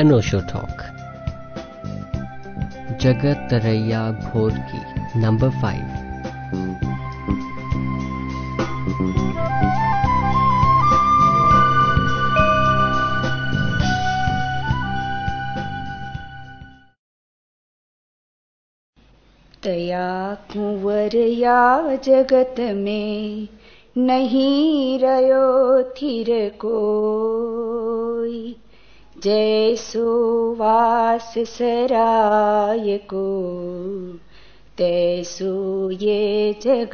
अनोशो talk जगत तरैया घोर की नंबर फाइव तया कुंवर या जगत में नहीं रयो थिर कोई। जय जयसोसराय को ते ये जग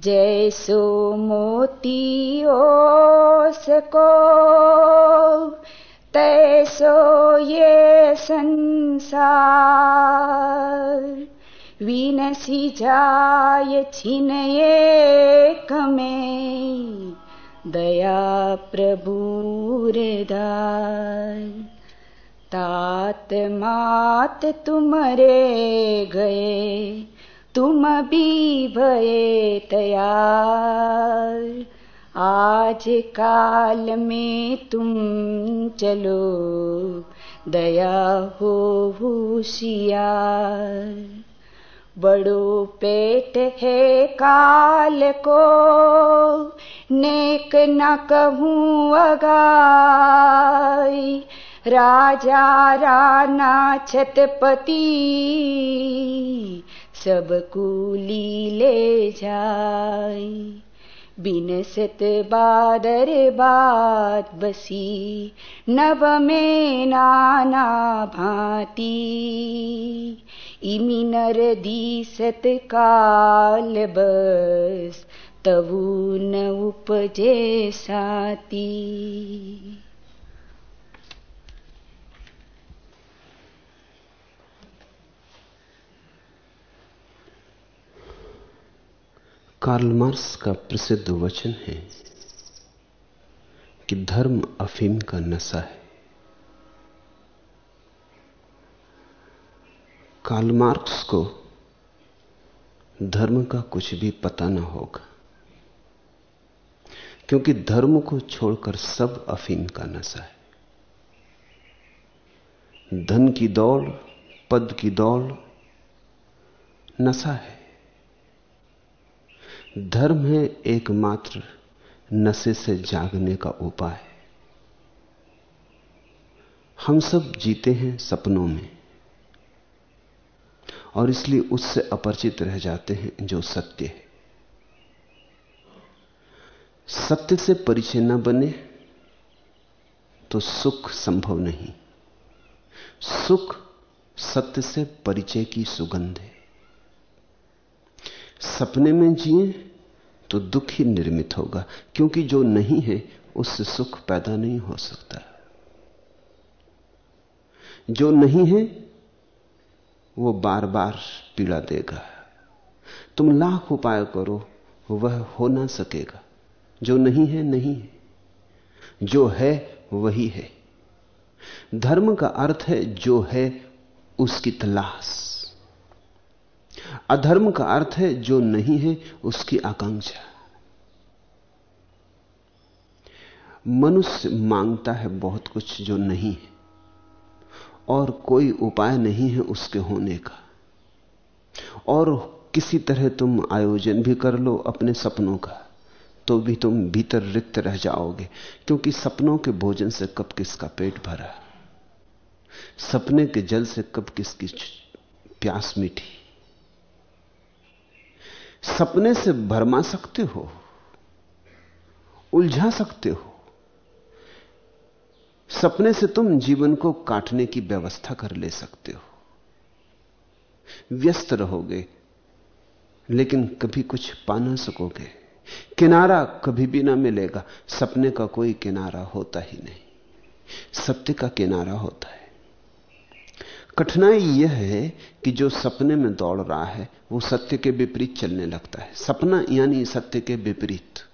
जयसो मोति ओ सको तय ये संसार। विनसि जाय छिनये कमे दया प्रभुर तात मात तुमरे गए, तुम भी भये तयार। आज काल में तुम चलो, दया हो होशियार बड़ो पेट है काल को, नेक न कहूँ अगाई। राजा राना छतपति, सब कूली ले जाई। बिनसत बादर बात बसी, नव में नाना भांति। इमी नर दीसत काल बस, तवु न उपजे साती कार्ल मार्क्स का प्रसिद्ध वचन है कि धर्म अफीम का नशा है। कार्ल मार्क्स को धर्म का कुछ भी पता न होगा। क्योंकि धर्म को छोड़कर सब अफीम का नशा है। धन की दौड़ पद की दौड़ नशा है। धर्म है एकमात्र नशे से जागने का उपाय। हम सब जीते हैं सपनों में। और इसलिए उससे अपरिचित रह जाते हैं जो सत्य है। सत्य से परिचय न बने तो सुख संभव नहीं। सुख सत्य से परिचय की सुगंध है। सपने में जिए तो दुख ही निर्मित होगा, क्योंकि जो नहीं है, उससे सुख पैदा नहीं हो सकता। जो नहीं है वो बार बार पीड़ा देगा। तुम लाख उपाय करो, वह हो ना सकेगा। जो नहीं है नहीं है। जो है, वही है। धर्म का अर्थ है, जो है, उसकी तलाश। अधर्म का अर्थ है, जो नहीं है, उसकी आकांक्षा। मनुष्य माँगता है बहुत कुछ जो नहीं है। और कोई उपाय नहीं है उसके होने का। और किसी तरह तुम आयोजन भी कर लो अपने सपनों का तो भी तुम भीतर रिक्त रह जाओगे, क्योंकि सपनों के भोजन से कब किसका पेट भरा? सपने के जल से कब किसकी प्यास मिठी सपने से भरमा सकते हो? उलझा सकते हो? सपने से तुम जीवन को काटने की व्यवस्था कर ले सकते हो। व्यस्त रहोगे, लेकिन कभी कुछ पा ना सकोगे। किनारा कभी भी ना मिलेगा। सपने का कोई किनारा होता ही नहीं। सत्य का किनारा होता है। कठिनाई यह है कि जो सपने में दौड़ रहा है, वो सत्य के विपरीत चलने लगता है। सपना यानी सत्य के विपरीत।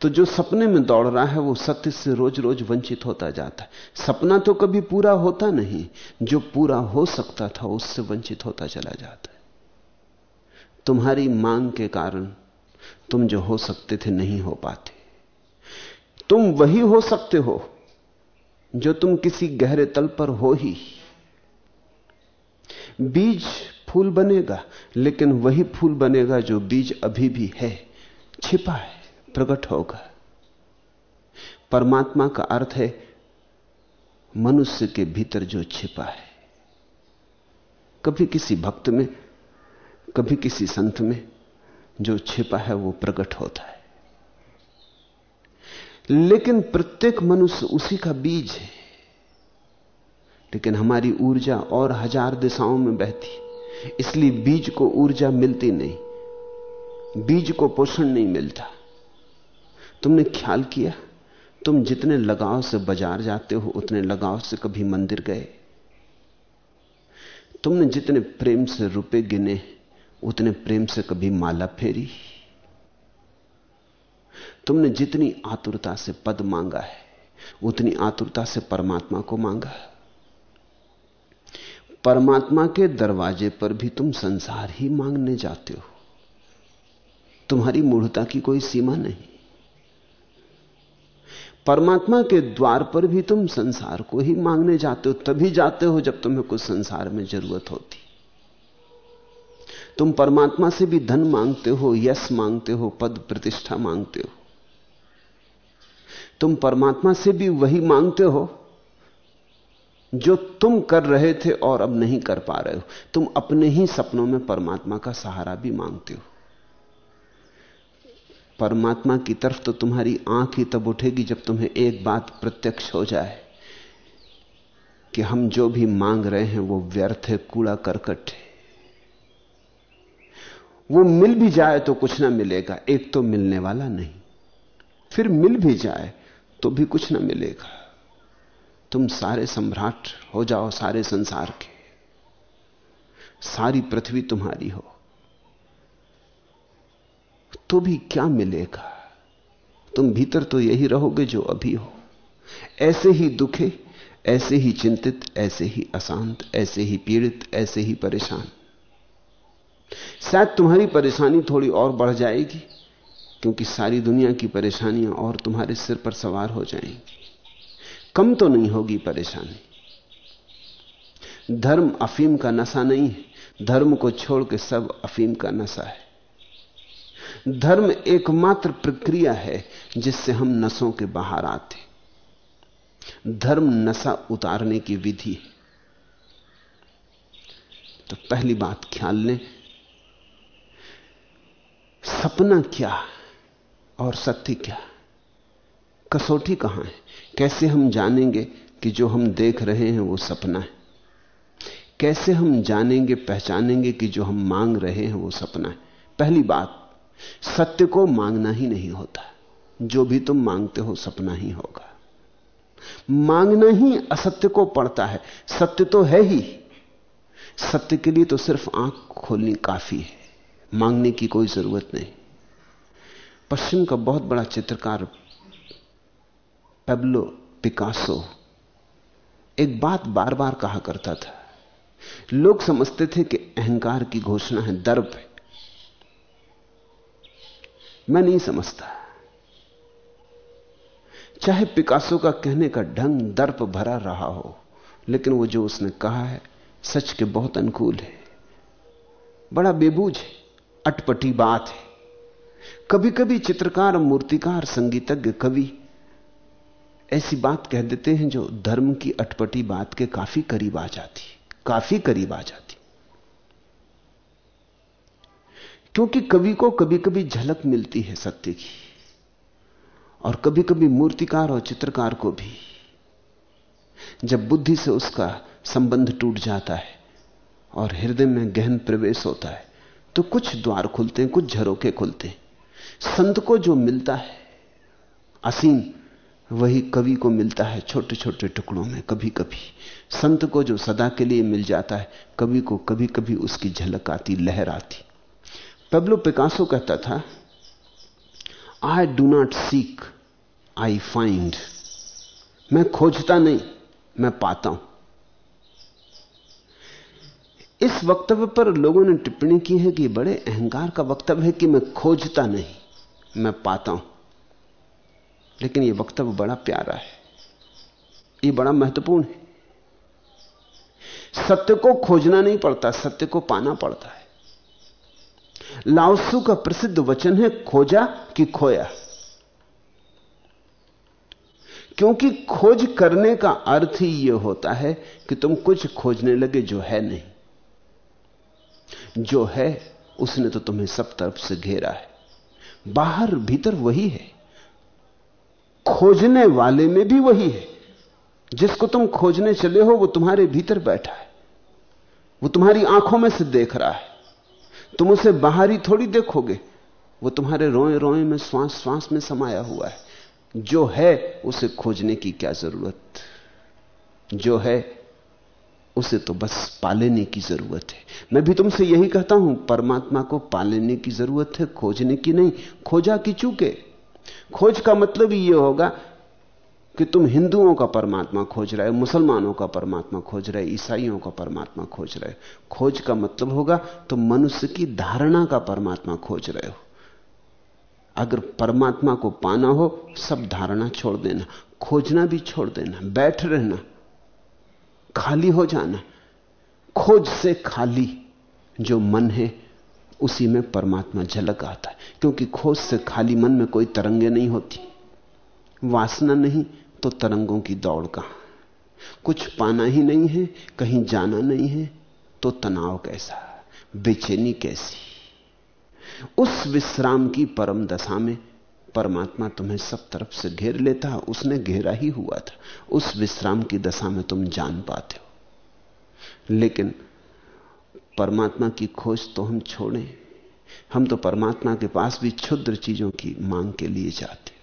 तो जो सपने में दौड़ रहा है, वो सत्य से रोज रोज वंचित होता जाता है। सपना तो कभी पूरा होता नहीं, जो पूरा हो सकता था, उससे वंचित होता चला जाता है। तुम्हारी मांग के कारण तुम जो हो सकते थे, नहीं हो पाते। तुम वही हो सकते हो, जो तुम किसी गहरे तल पर हो ही। बीज फूल बनेगा, लेकिन वही फूल बनेगा जो बीज अभी भी है, छिपा है। प्रकट होगा। परमात्मा का अर्थ है, मनुष्य के भीतर जो छिपा है। कभी किसी भक्त में, कभी किसी संत में जो छिपा है, वो प्रकट होता है। लेकिन प्रत्येक मनुष्य उसी का बीज है। लेकिन हमारी ऊर्जा और हज़ार दिशाओं में बहती इसलिए बीज को ऊर्जा मिलती नहीं, बीज को पोषण नहीं मिलता। तुमने ख्याल किया? तुम जितने लगाव से बाज़ार जाते हो, उतने लगाव से कभी मंदिर गए। तुमने जितने प्रेम से रुपए गिने, उतने प्रेम से कभी माला फेरी। तुमने जितनी आतुरता से पद मांगा है, उतनी आतुरता से परमात्मा को मांगा। परमात्मा के दरवाजे पर भी तुम संसार ही मांगने जाते हो। तुम्हारी मूढ़ता की कोई सीमा नहीं। परमात्मा के द्वार पर भी तुम संसार को ही मांगने जाते हो, तभी जाते हो जब तुम्हें कुछ संसार में ज़रूरत होती। तुम परमात्मा से भी धन मांगते हो, यश मांगते हो, पद प्रतिष्ठा मांगते हो। तुम परमात्मा से भी वही मांगते हो जो तुम कर रहे थे और अब नहीं कर पा रहे हो। तुम अपने ही सपनों में परमात्मा का सहारा भी मांगते हो। परमात्मा की तरफ़ तो तुम्हारी आँख ही तब उठेगी जब तुम्हें एक बात प्रत्यक्ष हो जाए कि हम जो भी मांग रहे हैं वो व्यर्थ है, कूड़ा करकट है। वो मिल भी जाए तो कुछ ना मिलेगा, एक तो मिलने वाला नहीं। फिर मिल भी जाए तो भी कुछ ना मिलेगा। तुम सारे सम्राट हो जाओ, सारे संसार के। सारी पृथ्वी तुम्हारी हो। तो भी क्या मिलेगा? तुम भीतर तो यही रहोगे जो अभी हो। ऐसे ही दुखे, ऐसे ही चिंतित, ऐसे ही अशांत, ऐसे ही पीड़ित, ऐसे ही परेशान। शायद तुम्हारी परेशानी थोड़ी और बढ़ जाएगी, क्योंकि सारी दुनिया की परेशानियाँ और तुम्हारे सिर पर सवार हो जाएँगी। कम तो नहीं होगी परेशानी। धर्म अफीम का नशा नहीं है। धर्म को छोड़ के सब अफीम का नशा है। धर्म एकमात्र प्रक्रिया है जिससे हम नशों के बाहर आते धर्म नशा उतारने की विधि तो पहली बात ख्याल लें, सपना क्या और सत्य क्या? कसौटी कहाँ है? कैसे हम जानेंगे कि जो हम देख रहे हैं वो सपना है? कैसे हम जानेंगे, पहचानेंगे कि जो हम मांग रहे हैं वो सपना है? पहली बात सत्य को मांगना ही नहीं होता। जो भी तुम मांगते हो सपना ही होगा। मांगना ही असत्य को पड़ता है। सत्य तो है ही। सत्य के लिए तो सिर्फ़ आँख खोलनी काफ़ी है। मांगने की कोई ज़रूरत नहीं। पश्चिम का बहुत बड़ा चित्रकार पेब्लो पिकासो एक बात बार बार कहा करता था। लोग समझते थे कि अहंकार की घोषणा है, दर्प है। मैं नहीं समझता। चाहे पिकासो का कहने का ढंग दर्प भरा रहा हो, लेकिन वो जो उसने कहा है, सच के बहुत अनुकूल है। बड़ा बेबूझ है, अटपटी बात है। कभी कभी चित्रकार, मूर्तिकार, संगीतज्ञ, कवि ऐसी बात कह देते हैं जो धर्म की अटपटी बात के काफ़ी करीब आ जाती, काफ़ी करीब आ जाती। क्योंकि कवि को कभी कभी झलक मिलती है सत्य की, और कभी कभी मूर्तिकार और चित्रकार को भी। जब बुद्धि से उसका संबंध टूट जाता है और हृदय में गहन प्रवेश होता है तो कुछ द्वार खुलते हैं, कुछ झरोके खुलते हैं। संत को जो मिलता है, असीम वही कवि को मिलता है छोटे छोटे टुकड़ों में कभी कभी संत को जो सदा के लिए मिल जाता है, कवि को कभी कभी उसकी झलक आती, लहर आती। पेब्लो पिकासो कहता था I do not seek I find मैं खोजता नहीं, मैं पाता हूँ. इस वक्तव्य पर लोगों ने टिप्पणी की है कि बड़े अहंकार का वक्तव्य है कि मैं खोजता नहीं, मैं पाता हूँ। लेकिन यह वक्तव्य बड़ा प्यारा है। यह बड़ा महत्वपूर्ण है। सत्य को खोजना नहीं पड़ता, सत्य को पाना पड़ता है। लाओसू का प्रसिद्ध वचन है, खोजा कि खोया। क्योंकि खोज करने का अर्थ ही यह होता है कि तुम कुछ खोजने लगे जो है नहीं। जो है, उसने तो तुम्हें सब तरफ़ से घेरा है। बाहर भीतर वही है। खोजने वाले में भी वही है। जिसको तुम खोजने चले हो, वो तुम्हारे भीतर बैठा है। वो तुम्हारी आँखों में से देख रहा है। तुम उसे बाहरी थोड़ी देखोगे। वो तुम्हारे रोए रोए में श्वास श्वास में समाया हुआ है। जो है, उसे खोजने की क्या ज़रूरत? जो है, उसे तो बस पालेने की ज़रूरत है। मैं भी तुमसे यही कहता हूँ, परमात्मा को पालेने की ज़रूरत है, खोजने की नहीं। खोजा की चूके? खोज का मतलब यह होगा कि तुम हिंदुओं का परमात्मा खोज रहे हो, मुसलमानों का परमात्मा खोज रहे ईसाइयों का परमात्मा खोज रहे खोज का मतलब होगा तुम मनुष्य की धारणा का परमात्मा खोज रहे हो। अगर परमात्मा को पाना हो, सब धारणा छोड़ देना, खोजना भी छोड़ देना, बैठ रहना, खाली हो जाना। खोज से खाली जो मन है, उसी में परमात्मा झलक आता है, क्योंकि खोज से खाली मन में कोई तरंगे नहीं होती, वासना नहीं तो तरंगों की दौड़ कहाँ? कुछ पाना ही नहीं है, कहीं जाना नहीं है तो तनाव कैसा? बेचैनी कैसी? उस विश्राम की परम दशा में परमात्मा तुम्हें सब तरफ़ से घेर लेता है उसने घेरा ही हुआ था। उस विश्राम की दशा में तुम जान पाते हो। लेकिन परमात्मा की खोज तो हम छोड़ें। हम तो परमात्मा के पास भी क्षुद्र चीज़ों की मांग के लिए जाते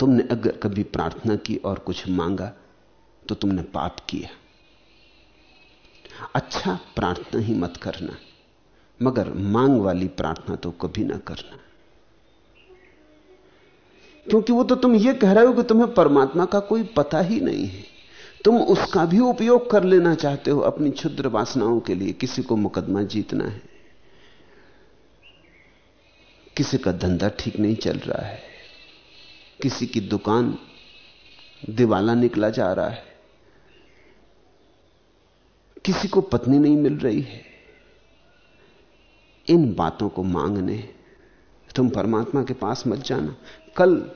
तुमने अगर कभी प्रार्थना की और कुछ मांगा तो तुमने पाप किया। अच्छा प्रार्थना ही मत करना, मगर मांग वाली प्रार्थना तो कभी ना करना। क्योंकि वो तो तुम ये कह रहे हो कि तुम्हें परमात्मा का कोई पता ही नहीं है। तुम उसका भी उपयोग कर लेना चाहते हो, अपनी क्षुद्र वासनाओं के लिए, किसी को मुकदमा जीतना है। किसी का धंधा ठीक नहीं चल रहा है। किसी की दुकान दिवाला निकला जा रहा है। किसी को पत्नी नहीं मिल रही है। इन बातों को मांगने तुम परमात्मा के पास मत जाना। कल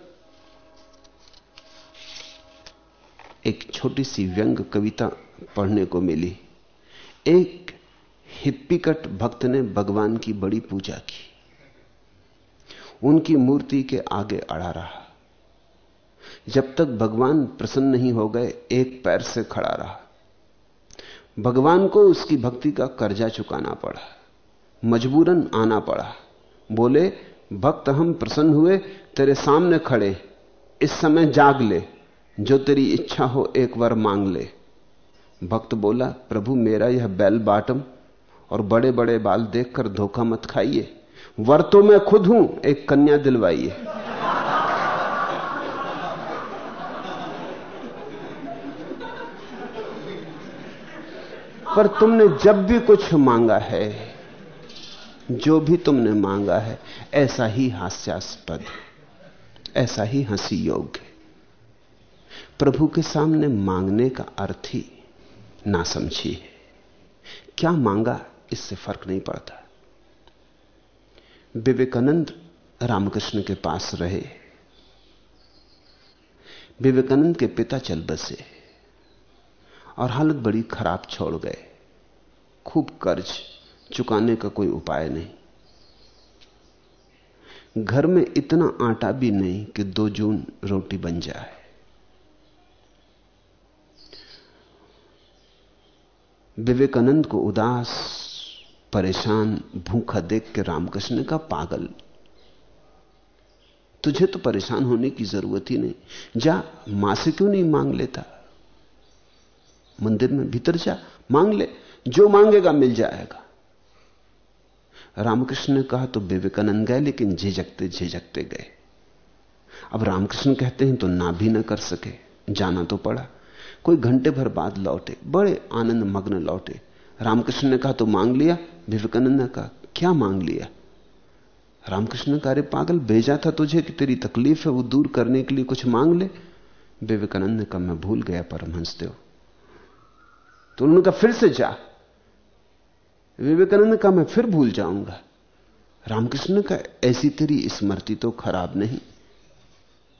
एक छोटी सी व्यंग कविता पढ़ने को मिली। एक हिप्पीकट भक्त ने भगवान की बड़ी पूजा की। उनकी मूर्ति के आगे अड़ा रहा। जब तक भगवान प्रसन्न नहीं हो गए, एक पैर से खड़ा रहा। भगवान को उसकी भक्ति का कर्जा चुकाना पड़ा। मजबूरन आना पड़ा। बोले, भक्त हम प्रसन्न हुए, तेरे सामने खड़े। इस समय जाग ले। जो तेरी इच्छा हो, एक बार मांग ले। भक्त बोला, प्रभु, मेरा यह बैल बाटम और बड़े बड़े बाल देखकर धोखा मत खाइए। वर तो मैं खुद हूँ, एक कन्या दिलवाइए। पर तुमने जब भी कुछ मांगा है, जो भी तुमने मांगा है, ऐसा ही हास्यास्पद ऐसा ही हँसी योग्य प्रभु के सामने मांगने का अर्थ ही ना समझी है। क्या मांगा, इससे फ़र्क नहीं पड़ता। विवेकानंद रामकृष्ण के पास रहे। विवेकानंद के पिता चल बसे। और हालत बड़ी खराब छोड़ गए। खूब कर्ज चुकाने का कोई उपाय नहीं। घर में इतना आटा भी नहीं कि दो जून रोटी बन जाए। विवेकानंद को उदास, परेशान, भूखा देख के रामकृष्ण का पागल, तुझे तो परेशान होने की ज़रूरत ही नहीं। जा, माँ से क्यों नहीं मांग लेता? मंदिर में भीतर जा, मांग ले, जो मांगेगा मिल जाएगा। रामकृष्ण ने कहा तो विवेकानंद गए, लेकिन झिझकते झिझकते गए। अब रामकृष्ण कहते हैं तो ना भी ना कर सके, जाना तो पड़ा। कोई घंटे भर बाद लौटे, बड़े आनंद मग्न लौटे। रामकृष्ण ने कहा तो मांग लिया? विवेकानंद ने कहा, क्या मांग लिया? रामकृष्ण ने कहा पागल, भेजा था तुझे कि तेरी तकलीफ़ है, वो दूर करने के लिए कुछ मांग ले? विवेकानंद ने कहा, मैं भूल गया, परमहंस देव। तो उन्होंने कहा फिर से जा। विवेकानंद ने कहा, मैं फिर भूल जाऊँगा। रामकृष्ण का ऐसी तेरी स्मृति तो खराब नहीं।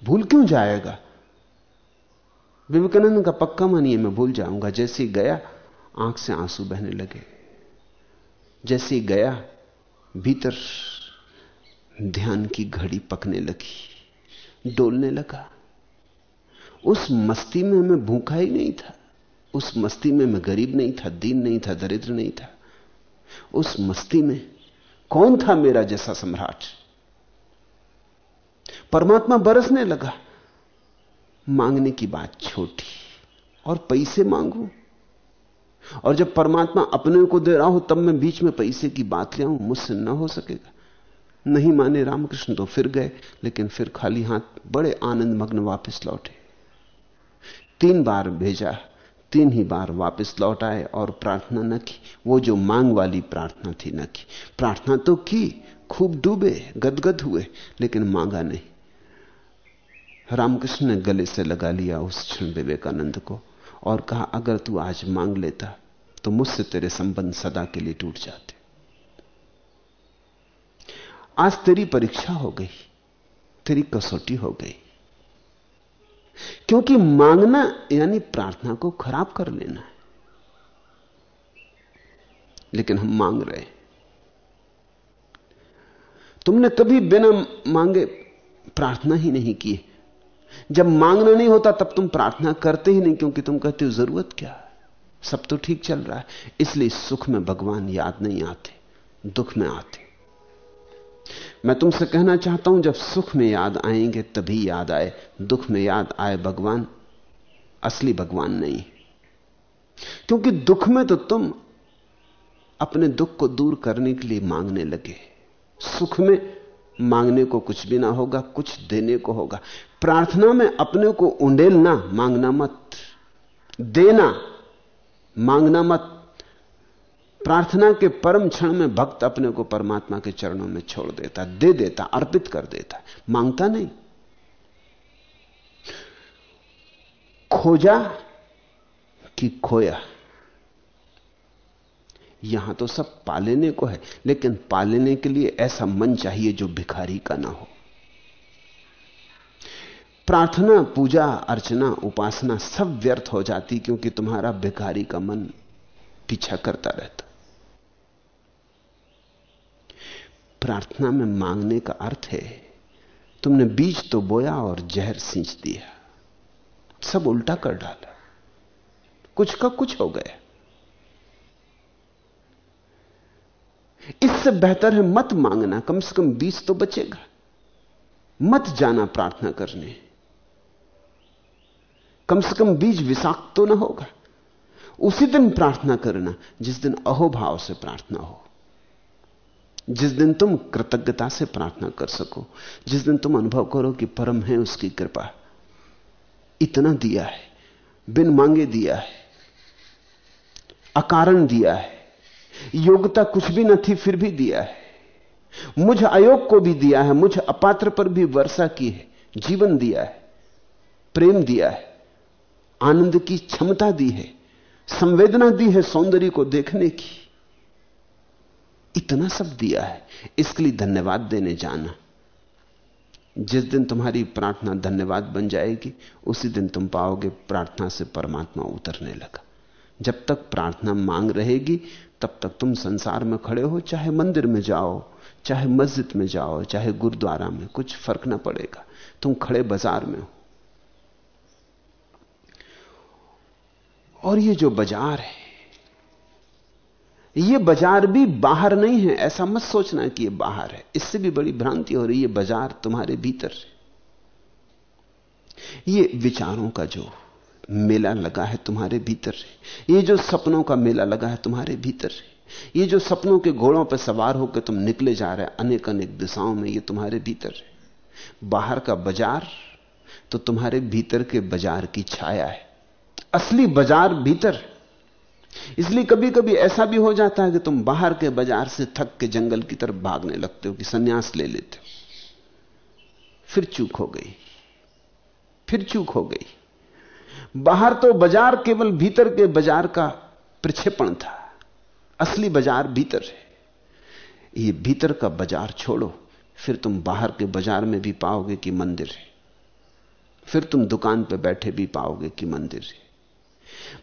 भूल क्यों जाएगा? विवेकानंद का पक्का मानिए मैं भूल जाऊँगा। जैसे ही गया, आँख से आँसू बहने लगे। जैसे ही गया, भीतर ध्यान की घड़ी पकने लगी, डोलने लगा। उस मस्ती में मैं भूखा ही नहीं था। उस मस्ती में मैं गरीब नहीं था, दीन नहीं था, दरिद्र नहीं था। उस मस्ती में कौन था मेरा जैसा सम्राट? परमात्मा बरसने लगा। मांगने की बात छोटी और पैसे मांगू। और जब परमात्मा अपने को दे रहा हो, तब मैं बीच में पैसे की बात ले आऊँ, मुझसे ना हो सकेगा। नहीं माने रामकृष्ण तो फिर गए, लेकिन फिर खाली हाथ बड़े आनंद मग्न वापस लौटे। तीन बार भेजा तीन ही बार वापस लौट आए और प्रार्थना न की। वो जो मांग वाली प्रार्थना थी न की। प्रार्थना तो की, खूब डूबे, गदगद हुए, लेकिन मांगा नहीं। रामकृष्ण ने गले से लगा लिया उस क्षण विवेकानंद को और कहा, अगर तू आज मांग लेता तो मुझसे तेरे संबंध सदा के लिए टूट जाते। आज तेरी परीक्षा हो गई, तेरी कसौटी हो गई। क्योंकि मांगना यानी प्रार्थना को खराब कर लेना है। लेकिन हम मांग रहे हैं। तुमने कभी बिना मांगे प्रार्थना ही नहीं की। जब मांगना नहीं होता, तब तुम प्रार्थना करते ही नहीं, क्योंकि तुम कहते हो, ज़रूरत क्या सब तो ठीक चल रहा है। इसलिए सुख में भगवान याद नहीं आते, दुख में आते। मैं तुमसे कहना चाहता हूँ, जब सुख में याद आएँगे, तभी याद आए। दुख में याद आए भगवान, असली भगवान नहीं। क्योंकि दुख में तो तुम अपने दुख को दूर करने के लिए मांगने लगे। सुख में मांगने को कुछ भी ना होगा, कुछ देने को होगा। प्रार्थना में अपने को उंडेलना, मांगना मत। देना, मांगना मत। प्रार्थना के परम क्षण में भक्त अपने को परमात्मा के चरणों में छोड़ देता, दे देता, अर्पित कर देता, माँगता नहीं। खोजा कि खोया। यहाँ तो सब पालेने को है, लेकिन पालेने के लिए ऐसा मन चाहिए जो भिखारी का ना हो। प्रार्थना, पूजा, अर्चना, उपासना सब व्यर्थ हो जाती क्योंकि तुम्हारा भिखारी का मन पीछा करता रहता। प्रार्थना में मांगने का अर्थ है, तुमने बीज तो बोया और जहर सींच दिया। सब उल्टा कर डाला। कुछ का कुछ हो गया। इससे बेहतर है मत मांगना। कम से कम बीज तो बचेगा। मत जाना प्रार्थना करने। कम से कम बीज विषाक्त तो ना होगा। उसी दिन प्रार्थना करना, जिस दिन अहोभाव से प्रार्थना हो। जिस दिन तुम कृतज्ञता से प्रार्थना कर सको, जिस दिन तुम अनुभव करो कि परम है उसकी कृपा। इतना दिया है, बिन मांगे दिया है, अकारण दिया है, योग्यता कुछ भी न थी फिर भी दिया है। मुझ अयोग को भी दिया है, मुझ अपात्र पर भी वर्षा की है, जीवन दिया है, प्रेम दिया है, आनंद की क्षमता दी है, संवेदना दी है सौंदर्य को देखने की। इतना सब दिया है। इसके लिए धन्यवाद देने जाना। जिस दिन तुम्हारी प्रार्थना धन्यवाद बन जाएगी, उसी दिन तुम पाओगे प्रार्थना से परमात्मा उतरने लगा। जब तक प्रार्थना मांग रहेगी, तब तक तुम संसार में खड़े हो, चाहे मंदिर में जाओ, चाहे मस्जिद में जाओ, चाहे गुरुद्वारा में, कुछ फ़र्क ना पड़ेगा। तुम खड़े बाज़ार में हो। और ये जो बाज़ार है ये बाज़ार भी बाहर नहीं है, ऐसा मत सोचना कि ये बाहर है। इससे भी बड़ी भ्रांति हो रही है बाज़ार तुम्हारे भीतर ये विचारों का जो मेला लगा है तुम्हारे भीतर ये जो सपनों का मेला लगा है तुम्हारे भीतर है, ये जो सपनों के घोड़ों पर सवार होकर तुम निकले जा रहे अनेक अनेक दिशाओं में ये तुम्हारे भीतर है। बाहर का बाज़ार तो तुम्हारे भीतर के बाज़ार की छाया है। असली बाज़ार भीतर है। इसलिए कभी कभी ऐसा भी हो जाता है कि तुम बाहर के बाज़ार से थक के जंगल की तरफ़ भागने लगते हो कि सन्यास ले लेते हो। फिर चूक हो गई। फिर चूक हो गई। बाहर तो बाज़ार केवल भीतर के बाज़ार का प्रक्षेपण था। असली बाज़ार भीतर है। ये भीतर का बाज़ार छोड़ो। फिर तुम बाहर के बाज़ार में भी पाओगे कि मंदिर है। फिर तुम दुकान पर बैठे भी पाओगे कि मंदिर है।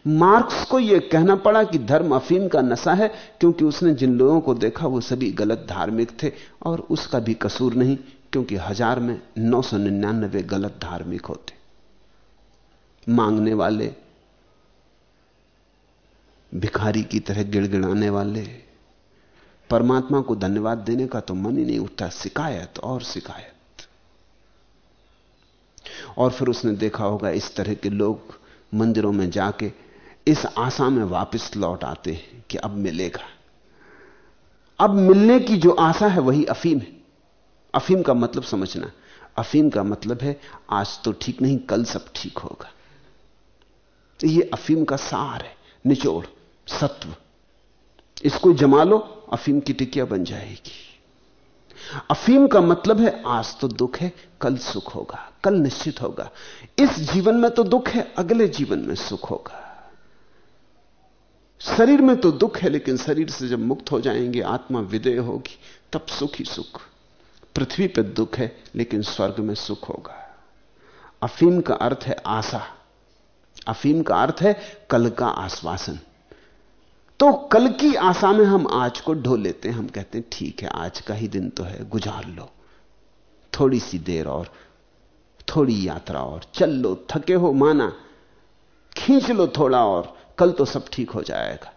मार्क्स को यह कहना पड़ा कि धर्म अफीम का नशा है, क्योंकि उसने जिन लोगों को देखा, वो सभी गलत धार्मिक थे, और उसका भी कसूर नहीं, क्योंकि हज़ार में नौ सौ निन्यानबे गलत धार्मिक होते। मांगने वाले, भिखारी की तरह गिड़गिड़ाने वाले, परमात्मा को धन्यवाद देने का तो मन ही नहीं उठता, शिकायत और शिकायत। और फिर उसने देखा होगा, इस तरह के लोग मंदिरों में जाके इस आशा में वापस लौट आते हैं कि अब मिलेगा। अब मिलने की जो आशा है वही अफीम है। अफीम का मतलब समझना। अफीम का मतलब है, आज तो ठीक नहीं, कल सब ठीक होगा। तो ये अफीम का सार है, निचोड़, सत्व। इसको जमा लो, अफीम की टिकिया बन जाएगी। अफीम का मतलब है, आज तो दुख है, कल सुख होगा, कल निश्चित होगा। इस जीवन में तो दुख है, अगले जीवन में सुख होगा। शरीर में तो दुख है, लेकिन शरीर से जब मुक्त हो जाएँगे, आत्मा विदय होगी, तब सुख ही सुख। पृथ्वी पर दुख है, लेकिन स्वर्ग में सुख होगा। अफीम का अर्थ है आशा। अफीम का अर्थ है, कल का आश्वासन। तो कल की आशा में हम आज को ढो लेते हैं। हम कहते हैं, ठीक है, आज का ही दिन तो है, गुजार लो। थोड़ी सी देर और, थोड़ी यात्रा और, चल लो, थके हो माना, खींच लो थोड़ा और, कल तो सब ठीक हो जाएगा।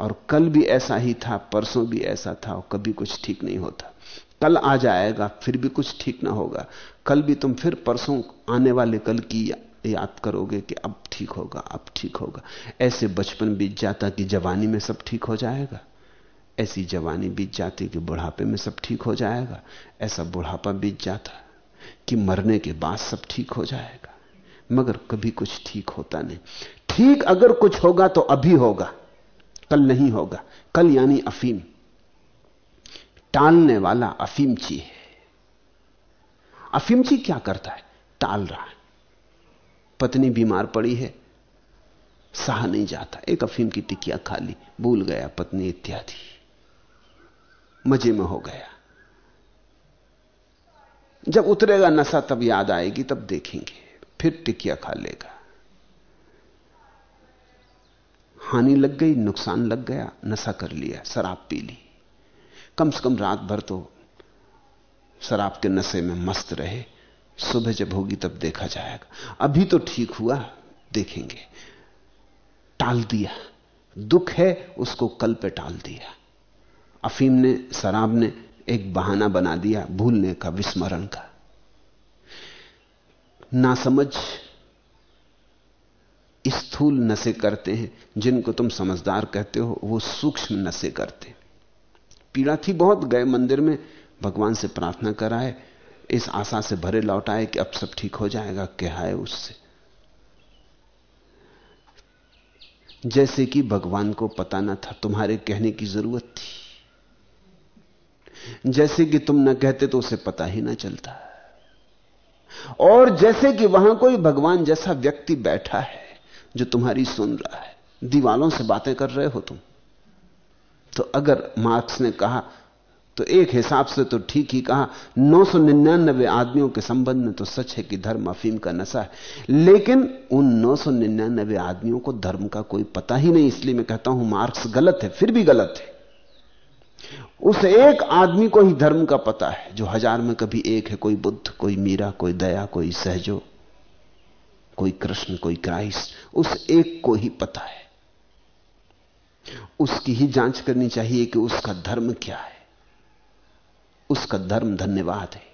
और कल भी ऐसा ही था, परसों भी ऐसा था और कभी कुछ ठीक नहीं होता। कल आ जाएगा, फिर भी कुछ ठीक ना होगा। कल भी तुम फिर परसों आने वाले कल की याद करोगे कि अब ठीक होगा, अब ठीक होगा। ऐसे बचपन बीत जाता कि जवानी में सब ठीक हो जाएगा। ऐसी जवानी बीत जाती कि बुढ़ापे में सब ठीक हो जाएगा। ऐसा बुढ़ापा बीत जाता कि मरने के बाद सब ठीक हो जाएगा। मगर कभी कुछ ठीक होता नहीं। ठीक अगर कुछ होगा तो अभी होगा, कल नहीं होगा। कल यानी अफीम। टालने वाला अफीमची है। अफीमची क्या करता है? टाल रहा है। पत्नी बीमार पड़ी है, सहा नहीं जाता। एक अफीम की टिकिया खा ली, भूल गया पत्नी इत्यादि। मज़े में हो गया। जब उतरेगा नशा तब याद आएगी, तब देखेंगे, फिर टिकिया खा लेगा। हानि लग गई, नुकसान लग गया, नशा कर लिया, शराब पी ली। कम से कम रात भर तो शराब के नशे में मस्त रहे। सुबह जब होगी तब देखा जाएगा। अभी तो ठीक हुआ, देखेंगे। टाल दिया। दुख है, उसको कल पे टाल दिया। अफीम ने, शराब ने एक बहाना बना दिया भूलने का, विस्मरण का। ना समझ स्थूल नशे करते हैं, जिनको तुम समझदार कहते हो, वो सूक्ष्म नशे करते पीड़ा थी बहुत गए मंदिर में, भगवान से प्रार्थना कराए इस आशा से भरे लौट आए कि अब सब ठीक हो जाएगा, क्या है उससे? जैसे कि भगवान को पता ना था, तुम्हारे कहने की ज़रूरत थी। जैसे कि तुम न कहते तो उसे पता ही ना चलता। और जैसे कि वहाँ कोई भगवान जैसा व्यक्ति बैठा है, जो तुम्हारी सुन रहा है। दीवालों से बातें कर रहे हो तुम। तो अगर मार्क्स ने कहा तो एक हिसाब से तो ठीक ही कहा 999 आदमियों के संबंध में तो सच है कि धर्म अफीम का नशा है। लेकिन उन 999 आदमियों को धर्म का कोई पता ही नहीं, इसलिए मैं कहता हूँ मार्क्स गलत है, फिर भी गलत है। उस एक आदमी को ही धर्म का पता है, जो हज़ार में कभी एक है, कोई बुद्ध, कोई मीरा, कोई दया, कोई सहजो, कोई कृष्ण, कोई क्राइस्ट, उस एक को ही पता है। उसकी ही जाँच करनी चाहिए कि उसका धर्म क्या है। उसका धर्म धन्यवाद है।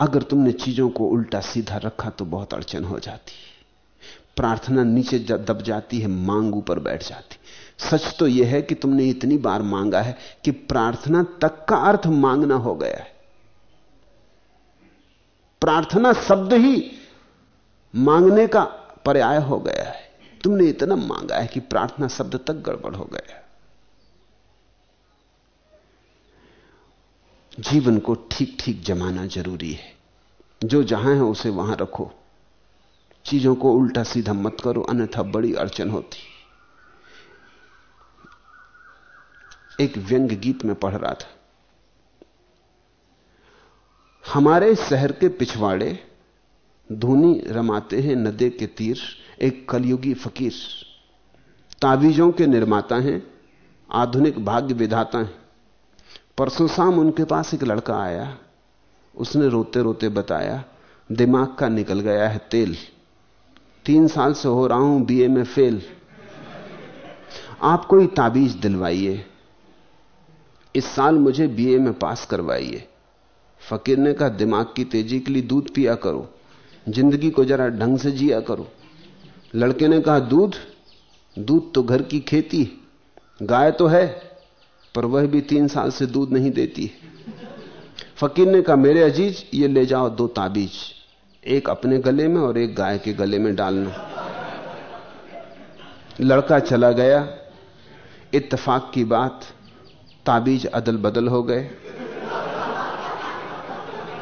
अगर तुमने चीज़ों को उल्टा सीधा रखा तो बहुत अड़चन हो जाती है। प्रार्थना नीचे दब जाती है, मांग ऊपर बैठ जाती सच तो यह है कि तुमने इतनी बार मांगा है कि प्रार्थना तक का अर्थ मांगना हो गया है। प्रार्थना शब्द ही मांगने का पर्याय हो गया है। तुमने इतना मांगा है कि प्रार्थना शब्द तक गड़बड़ हो गया जीवन को ठीक ठीक जमाना ज़रूरी है। जो जहाँ है उसे वहाँ रखो। चीज़ों को उल्टा सीधा मत करो, अन्यथा बड़ी अड़चन होती। एक व्यंग गीत में पढ़ रहा था। हमारे शहर के पिछवाड़े धूनी रमाते हैं नदे के तीर, एक कलयुगी फकीर। तावीजों के निर्माता हैं, आधुनिक भाग्य विधाता हैं। परसों शाम उनके पास एक लड़का आया। उसने रोते रोते बताया, दिमाग का निकल गया है तेल। तीन साल से हो रहा हूँ, बीए में फेल। आप कोई ताबीज दिलवाइए। इस साल मुझे बीए में पास करवाइए। फकीर ने कहा, दिमाग की तेज़ी के लिए दूध पिया करो। ज़िंदगी को जरा ढंग से जिया करो। लड़के ने कहा, दूध? दूध तो घर की खेती। गाय तो है। पर वह भी तीन साल से दूध नहीं देती है। फकीर ने कहा, मेरे अज़ीज़, ये ले जाओ दो ताबीज, एक अपने गले में और एक गाय के गले में डालना। लड़का चला गया। इत्तेफाक की बात, ताबीज अदल बदल हो गए।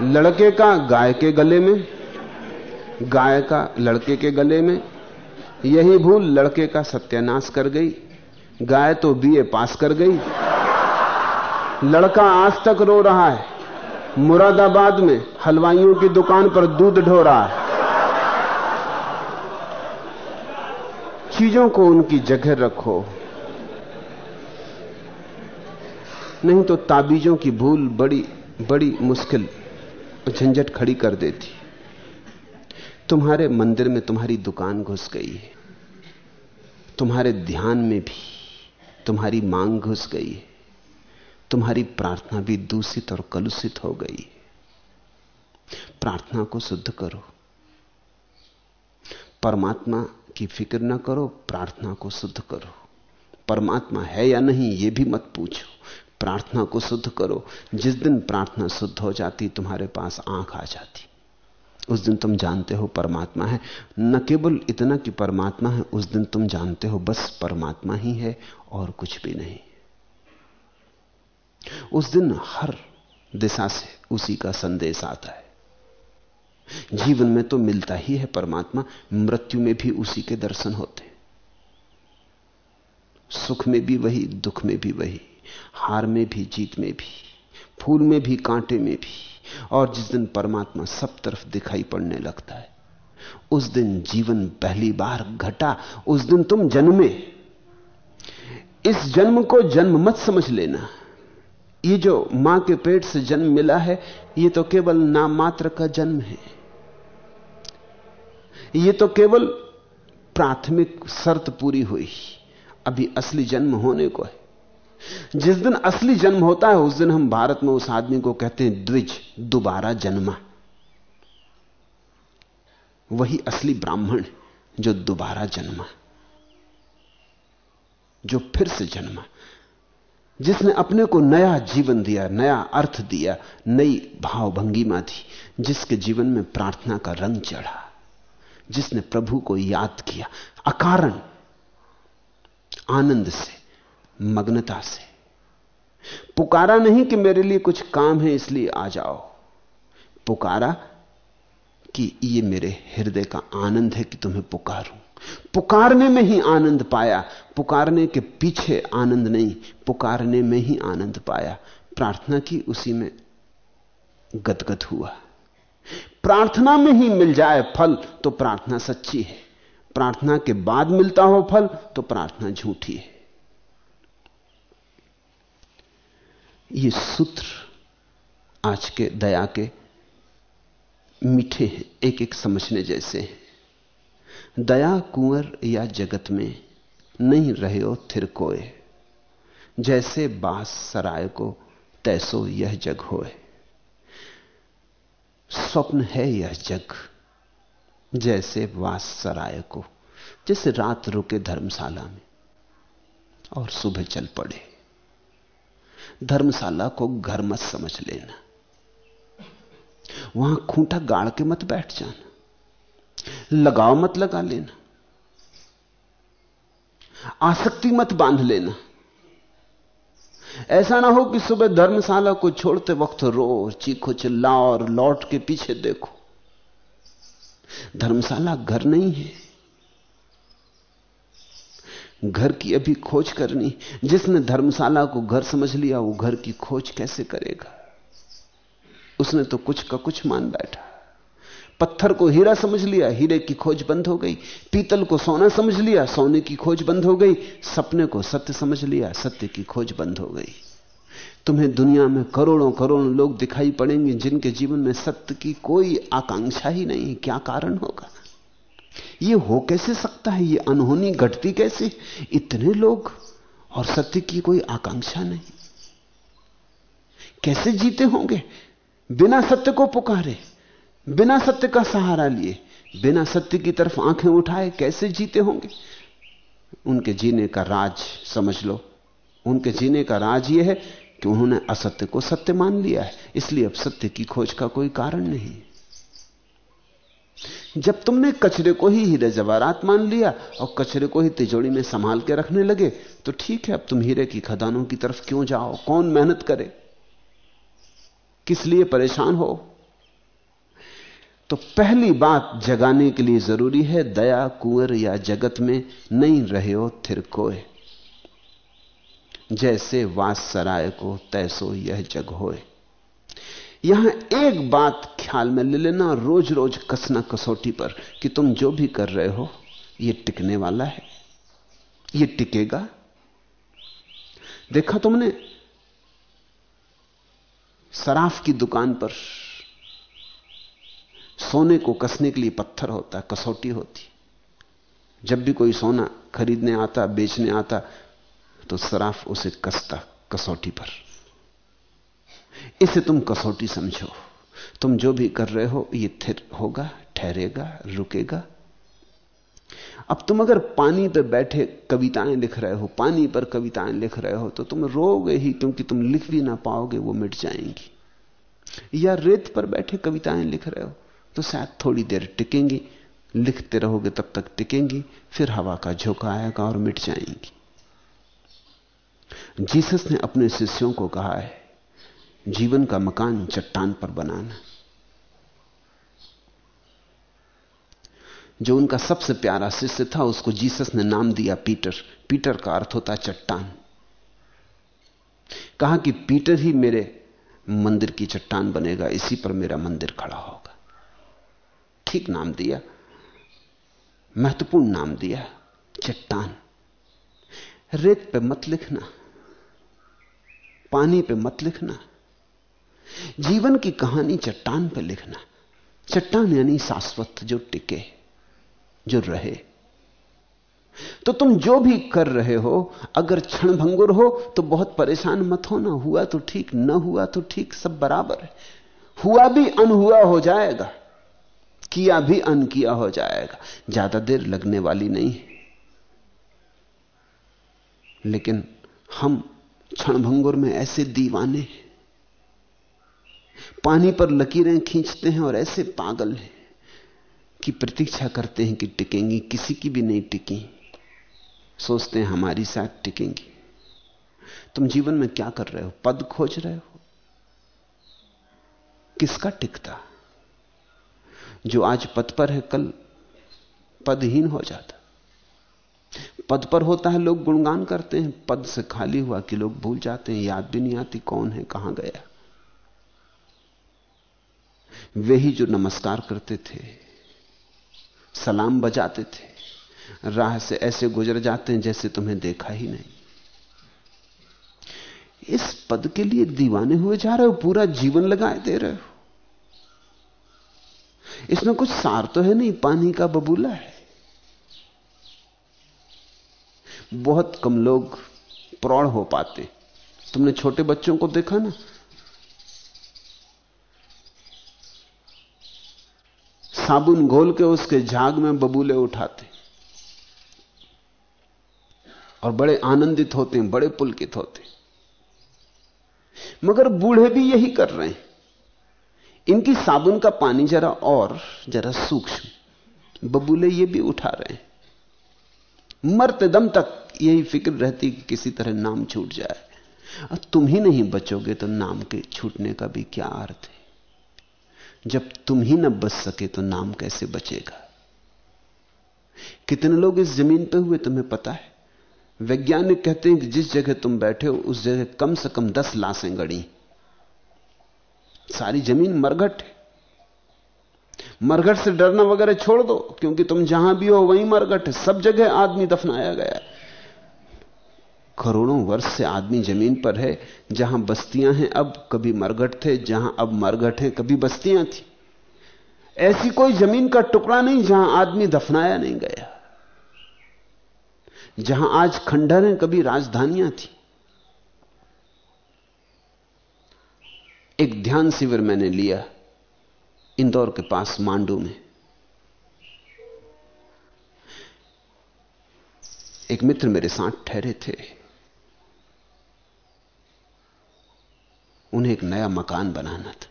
लड़के का गाय के गले में, गाय का लड़के के गले में, यही भूल लड़के का सत्यानाश कर गई। गाय तो बीए पास कर गई। लड़का आज तक रो रहा है। मुरादाबाद में हलवाइयों की दुकान पर दूध ढो रहा है। चीज़ों को उनकी जगह रखो। नहीं तो ताबीजों की भूल बड़ी बड़ी मुश्किल झंझट खड़ी कर देती। तुम्हारे मंदिर में तुम्हारी दुकान घुस गई है। तुम्हारे ध्यान में भी तुम्हारी मांग घुस गई है। तुम्हारी प्रार्थना भी दूषित और कलुषित हो गई प्रार्थना को शुद्ध करो। परमात्मा की फ़िक्र ना करो, प्रार्थना को शुद्ध करो। परमात्मा है या नहीं यह भी मत पूछो। प्रार्थना को शुद्ध करो। जिस दिन प्रार्थना शुद्ध हो जाती, तुम्हारे पास आँख आ जाती। उस दिन तुम जानते हो परमात्मा है। न केवल इतना कि परमात्मा है, उस दिन तुम जानते हो बस परमात्मा ही है और कुछ भी नहीं। उस दिन हर दिशा से उसी का संदेश आता है। जीवन में तो मिलता ही है परमात्मा, मृत्यु में भी उसी के दर्शन होते सुख में भी वही, दुख में भी वही, हार में भी, जीत में भी, फूल में भी, कांटे में भी। और जिस दिन परमात्मा सब तरफ़ दिखाई पड़ने लगता है, उस दिन जीवन पहली बार घटा, उस दिन तुम जन्मे। इस जन्म को जन्म मत समझ लेना। ये जो माँ के पेट से जन्म मिला है, ये तो केवल नाम मात्र का जन्म है। ये तो केवल प्राथमिक शर्त पूरी हुई। अभी असली जन्म होने को है। जिस दिन असली जन्म होता है, उस दिन हम भारत में उस आदमी को कहते हैं द्विज, दोबारा जन्मा। वही असली ब्राह्मण जो दोबारा जन्मा, जो फिर से जन्मा। जिसने अपने को नया जीवन दिया, नया अर्थ दिया, नई भावभंगिमा दी, जिसके जीवन में प्रार्थना का रंग चढ़ा, जिसने प्रभु को याद किया, अकारण, आनंद से, मग्नता से। पुकारा नहीं कि मेरे लिए कुछ काम है, इसलिए आ जाओ। पुकारा कि ये मेरे हृदय का आनंद है कि तुम्हें पुकारूं। पुकारने में ही आनंद पाया। पुकारने के पीछे आनंद नहीं, पुकारने में ही आनंद पाया। प्रार्थना की उसी में गदगद हुआ। प्रार्थना में ही मिल जाए फल तो प्रार्थना सच्ची है। प्रार्थना के बाद मिलता हो फल तो प्रार्थना झूठी है। ये सूत्र आज के दया के मीठे हैं एक एक समझने जैसे हैं। दया कुंवर या जगत में नहीं रहे हो थिर कोय जैसे बास सराय को तैसो यह जग होए। स्वप्न है यह जग, जैसे वास सराय को, जैसे रात रुके धर्मशाला में और सुबह चल पड़े। धर्मशाला को घर मत समझ लेना। वहाँ खूंटा गाड़ के मत बैठ जाना। लगाव मत लगा लेना। आसक्ति मत बाँध लेना। ऐसा ना हो कि सुबह धर्मशाला को छोड़ते वक्त रो, चीखो, चिल्लाओ और लौट के पीछे देखो। धर्मशाला घर नहीं है। घर की अभी खोज करनी। जिसने धर्मशाला को घर समझ लिया, वो घर की खोज कैसे करेगा? उसने तो कुछ का कुछ मान बैठा। पत्थर को हीरा समझ लिया, हीरे की खोज बंद हो गई, पीतल को सोना समझ लिया, सोने की खोज बंद हो गई, सपने को सत्य समझ लिया, सत्य की खोज बंद हो गई। तुम्हें दुनिया में करोड़ों करोड़ों लोग दिखाई पड़ेंगे जिनके जीवन में सत्य की कोई आकांक्षा ही नहीं क्या कारण होगा? ये हो कैसे सकता है? ये अनहोनी घटती कैसे? इतने लोग और सत्य की कोई आकांक्षा नहीं। कैसे जीते होंगे? बिना सत्य को पुकारे। बिना सत्य का सहारा लिए, बिना सत्य की तरफ़ आँखें उठाए कैसे जीते होंगे? उनके जीने का राज समझ लो। उनके जीने का राज यह है कि उन्होंने असत्य को सत्य मान लिया है। इसलिए अब सत्य की खोज का कोई कारण नहीं। जब तुमने कचरे को ही हीरे जवारात मान लिया और कचरे को ही तिजोड़ी में संभाल के रखने लगे तो ठीक है, अब तुम हीरे की खदानों की तरफ़ क्यों जाओ? कौन मेहनत करे? किस लिए परेशान हो? तो पहली बात जगाने के लिए ज़रूरी है, दया, कुंवर या जगत में नहीं रहे हो, थिर कोय जैसे वास सराय को तैसो यह जग होए। यहाँ एक बात ख्याल में ले लेना रोज रोज कसना कसौटी पर, कि तुम जो भी कर रहे हो यह टिकने वाला है। यह टिकेगा। देखा तुमने? सराफ की दुकान पर सोने को कसने के लिए पत्थर होता, कसौटी होती। जब भी कोई सोना खरीदने आता, बेचने आता तो सराफ उसे कसता, कसौटी पर। इसे तुम कसौटी समझो। तुम जो भी कर रहे हो, ये थिर होगा, ठहरेगा, रुकेगा। अब तुम अगर पानी पर बैठे कविताएँ लिख रहे हो, पानी पर कविताएँ लिख रहे हो तो तुम रोगे ही, क्योंकि तुम लिख भी ना पाओगे, वो मिट जाएँगी। या रेत पर बैठे कविताएँ लिख रहे हो तो शायद थोड़ी देर टिकेंगी, लिखते रहोगे तब तक टिकेंगी, फिर हवा का झोंका आएगा और मिट जाएँगी। जीसस ने अपने शिष्यों को कहा है, जीवन का मकान चट्टान पर बनाना। जो उनका सबसे प्यारा शिष्य था, उसको जीसस ने नाम दिया पीटर। पीटर का अर्थ होता चट्टान। कहा कि पीटर ही मेरे मंदिर की चट्टान बनेगा, इसी पर मेरा मंदिर खड़ा होगा। ठीक नाम दिया, महत्वपूर्ण नाम दिया, चट्टान। रेत पे मत लिखना, पानी पे मत लिखना, जीवन की कहानी चट्टान पे लिखना। चट्टान यानी शाश्वत जो टिके, जो रहे। तो तुम जो भी कर रहे हो, अगर क्षण भंगुर हो तो बहुत परेशान मत होना। हुआ तो ठीक, न हुआ तो ठीक, सब बराबर है। हुआ भी, अनहुआ हो जाएगा। किया भी अन किया हो जाएगा। ज़्यादा देर लगने वाली नहीं है। लेकिन हम क्षणभंगुर में ऐसे दीवाने पानी पर लकीरें खींचते हैं और ऐसे पागल हैं कि प्रतीक्षा करते हैं कि टिकेंगी, किसी की भी नहीं टिकी। सोचते हैं हमारी साथ टिकेंगी। तुम जीवन में क्या कर रहे हो? पद खोज रहे हो? किसका टिकता? जो आज पद पर है, कल पदहीन हो जाता। पद पर होता है, लोग गुणगान करते हैं। पद से खाली हुआ कि लोग भूल जाते हैं, याद भी नहीं आती कौन है, कहाँ गया। वे ही जो नमस्कार करते थे, सलाम बजाते थे, राह से ऐसे गुजर जाते हैं जैसे तुम्हें देखा ही नहीं। इस पद के लिए दीवाने हुए जा रहे हो, पूरा जीवन लगाए दे रहे हो। इसमें कुछ सार तो है नहीं, पानी का बबूला है। बहुत कम लोग प्रौढ़ हो पाते। तुमने छोटे बच्चों को देखा ना? साबुन घोल के उसके झाग में बबूले उठाते। और बड़े आनंदित होते हैं बड़े पुलकित होते। हैं मगर बूढ़े भी यही कर रहे हैं। इनकी साबुन का पानी जरा और, जरा सूक्ष्म। बबूले ये भी उठा रहे हैं। मरते दम तक यही फ़िक्र रहती कि किसी तरह नाम छूट जाए। और तुम ही नहीं बचोगे तो नाम के छूटने का भी क्या अर्थ है? जब तुम ही न बच सके तो नाम कैसे बचेगा? कितने लोग इस ज़मीन पर हुए तुम्हें पता है? वैज्ञानिक कहते हैं कि जिस जगह तुम बैठे हो, उस जगह कम से कम दस लाशें गड़ी। सारी ज़मीन मरघट है। मरघट से डरना वगैरह छोड़ दो, क्योंकि तुम जहाँ भी हो वहीं मरघट है। सब जगह आदमी दफनाया गया है। करोड़ों वर्ष से आदमी ज़मीन पर है, जहाँ बस्तियाँ हैं, अब कभी मरघट थे, जहाँ अब मरघट है, कभी बस्तियाँ थी। ऐसी कोई ज़मीन का टुकड़ा नहीं जहाँ आदमी दफनाया नहीं गया। जहाँ आज खंडर हैं, कभी राजधानियाँ थी। एक ध्यान शिविर मैंने लिया इंदौर के पास, मांडू में। एक मित्र मेरे साथ ठहरे थे। उन्हें एक नया मकान बनाना था।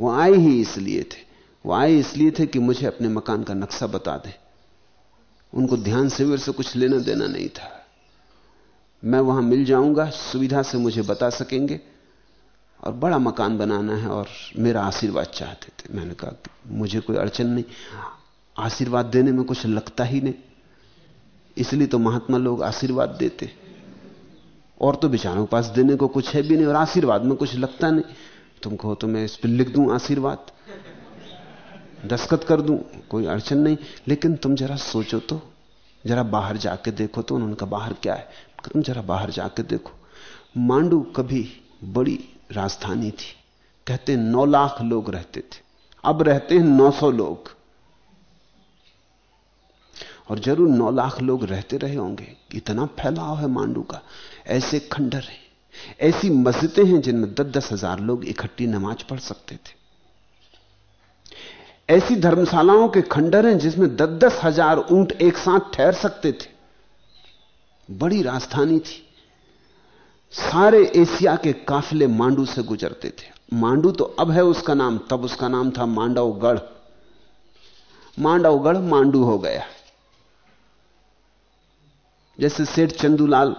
वो आए ही इसलिए थे। वो आए इसलिए थे कि मुझे अपने मकान का नक्शा बता दें। उनको ध्यान शिविर से कुछ लेना देना नहीं था। मैं वहाँ मिल जाऊँगा, सुविधा से मुझे बता सकेंगे। और बड़ा मकान बनाना है और मेरा आशीर्वाद चाहते थे। मैंने कहा मुझे कोई अड़चन नहीं। आशीर्वाद देने में कुछ लगता ही नहीं। इसलिए तो महात्मा लोग आशीर्वाद देते। और तो बेचारों के पास देने को कुछ है भी नहीं और आशीर्वाद में कुछ लगता नहीं। तुम कहो तो मैं इस पर लिख दूँ आशीर्वाद। दस्खत कर दूँ, कोई अड़चन नहीं। लेकिन तुम जरा सोचो तो जरा बाहर जाके देखो तो उन्होंने कहा बाहर क्या है? तुम जरा बाहर जाके देखो। मांडू कभी बड़ी राजधानी थी। कहते हैं नौ लाख लोग रहते थे। अब रहते हैं नौ सौ लोग। और ज़रूर नौ लाख लोग रहते रहे होंगे। इतना फैलाव है मांडू का। ऐसे खंडर है। ऐसी मस्जिदें हैं जिनमें दस दस हज़ार लोग इकट्ठी नमाज़ पढ़ सकते थे। ऐसी धर्मशालाओं के खंडर हैं जिसमें दस दस हज़ार ऊँट एक साथ ठहर सकते थे। बड़ी राजधानी थी। सारे एशिया के काफिले मांडू से गुजरते थे। मांडू तो अब है उसका नाम, तब उसका नाम था मांडवगढ़ मांडवगढ़ मांडू हो गया। जैसे सेठ चंदूलाल,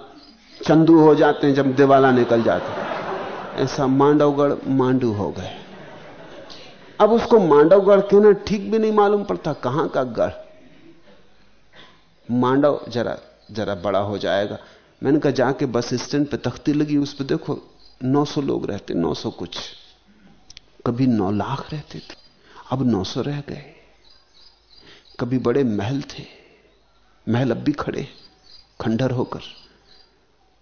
चंदू हो जाते हैं जब दिवाला निकल जाते ऐसा मांडवगढ़ मांडू हो गए। अब उसको मांडवगढ़ कहना ठीक भी नहीं मालूम पड़ता, कहाँ का गढ़? मांडव जरा जरा बड़ा हो जाएगा। मैंने कहा, जाके बस स्टैंड पे तख्ती लगी, उस पर देखो 900 लोग रहते 900 कुछ। कभी 9 लाख रहते थे, अब 900 रह गए। कभी बड़े महल थे, महल अब भी खड़े खंडर होकर।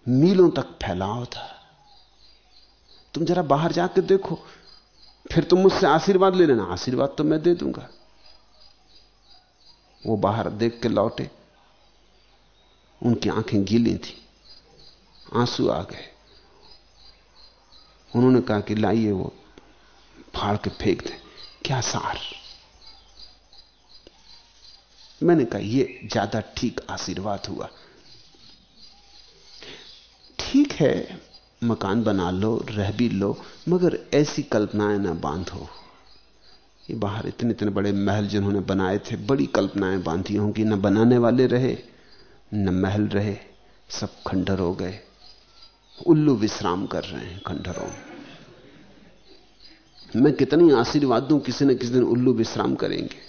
मीलों तक फैलाव था। तुम जरा बाहर जाकर देखो, फिर तुम मुझसे आशीर्वाद ले लेना, आशीर्वाद तो मैं दे दूँगा। वो बाहर देख के लौटे, उनकी आँखें गीली थी। आँसू आ गए। उन्होंने कहा कि लाइए वो फाड़ के फेंक दे। क्या सार? मैंने कहा, ये ज़्यादा ठीक आशीर्वाद हुआ। ठीक है, मकान बना लो, रह भी लो, मगर ऐसी कल्पनाएँ ना बांधो। ये बाहर इतने इतने बड़े महल जिन्होंने बनाए थे, बड़ी कल्पनाएँ बांधी होंगी, न बनाने वाले रहे, न महल रहे, सब खंडर हो गए। उल्लू विश्राम कर रहे हैं खंडरों में। मैं कितनी आशीर्वाद दूँ, किसी न किसी दिन उल्लू विश्राम करेंगे।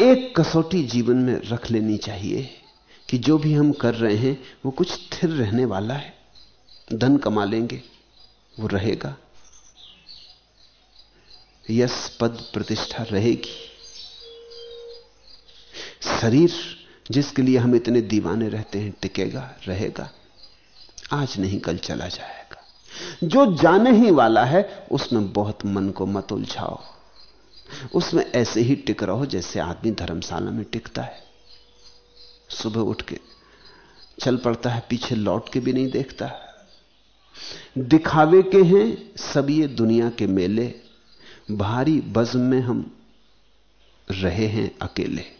एक कसौटी जीवन में रख लेनी चाहिए कि जो भी हम कर रहे हैं, वो कुछ स्थिर रहने वाला है। धन कमा लेंगे, वो रहेगा। यश पद प्रतिष्ठा रहेगी। शरीर जिसके लिए हम इतने दीवाने रहते हैं, टिकेगा, रहेगा। आज नहीं, कल चला जाएगा। जो जाने ही वाला है, उसमें बहुत मन को मत उलझाओ। उसमें ऐसे ही टिक रहो जैसे आदमी धर्मशाला में टिकता है। सुबह उठ के चल पड़ता है, पीछे लौट के भी नहीं देखता। दिखावे के हैं सब ये दुनिया के मेले। भारी बज्म में हम रहे हैं अकेले।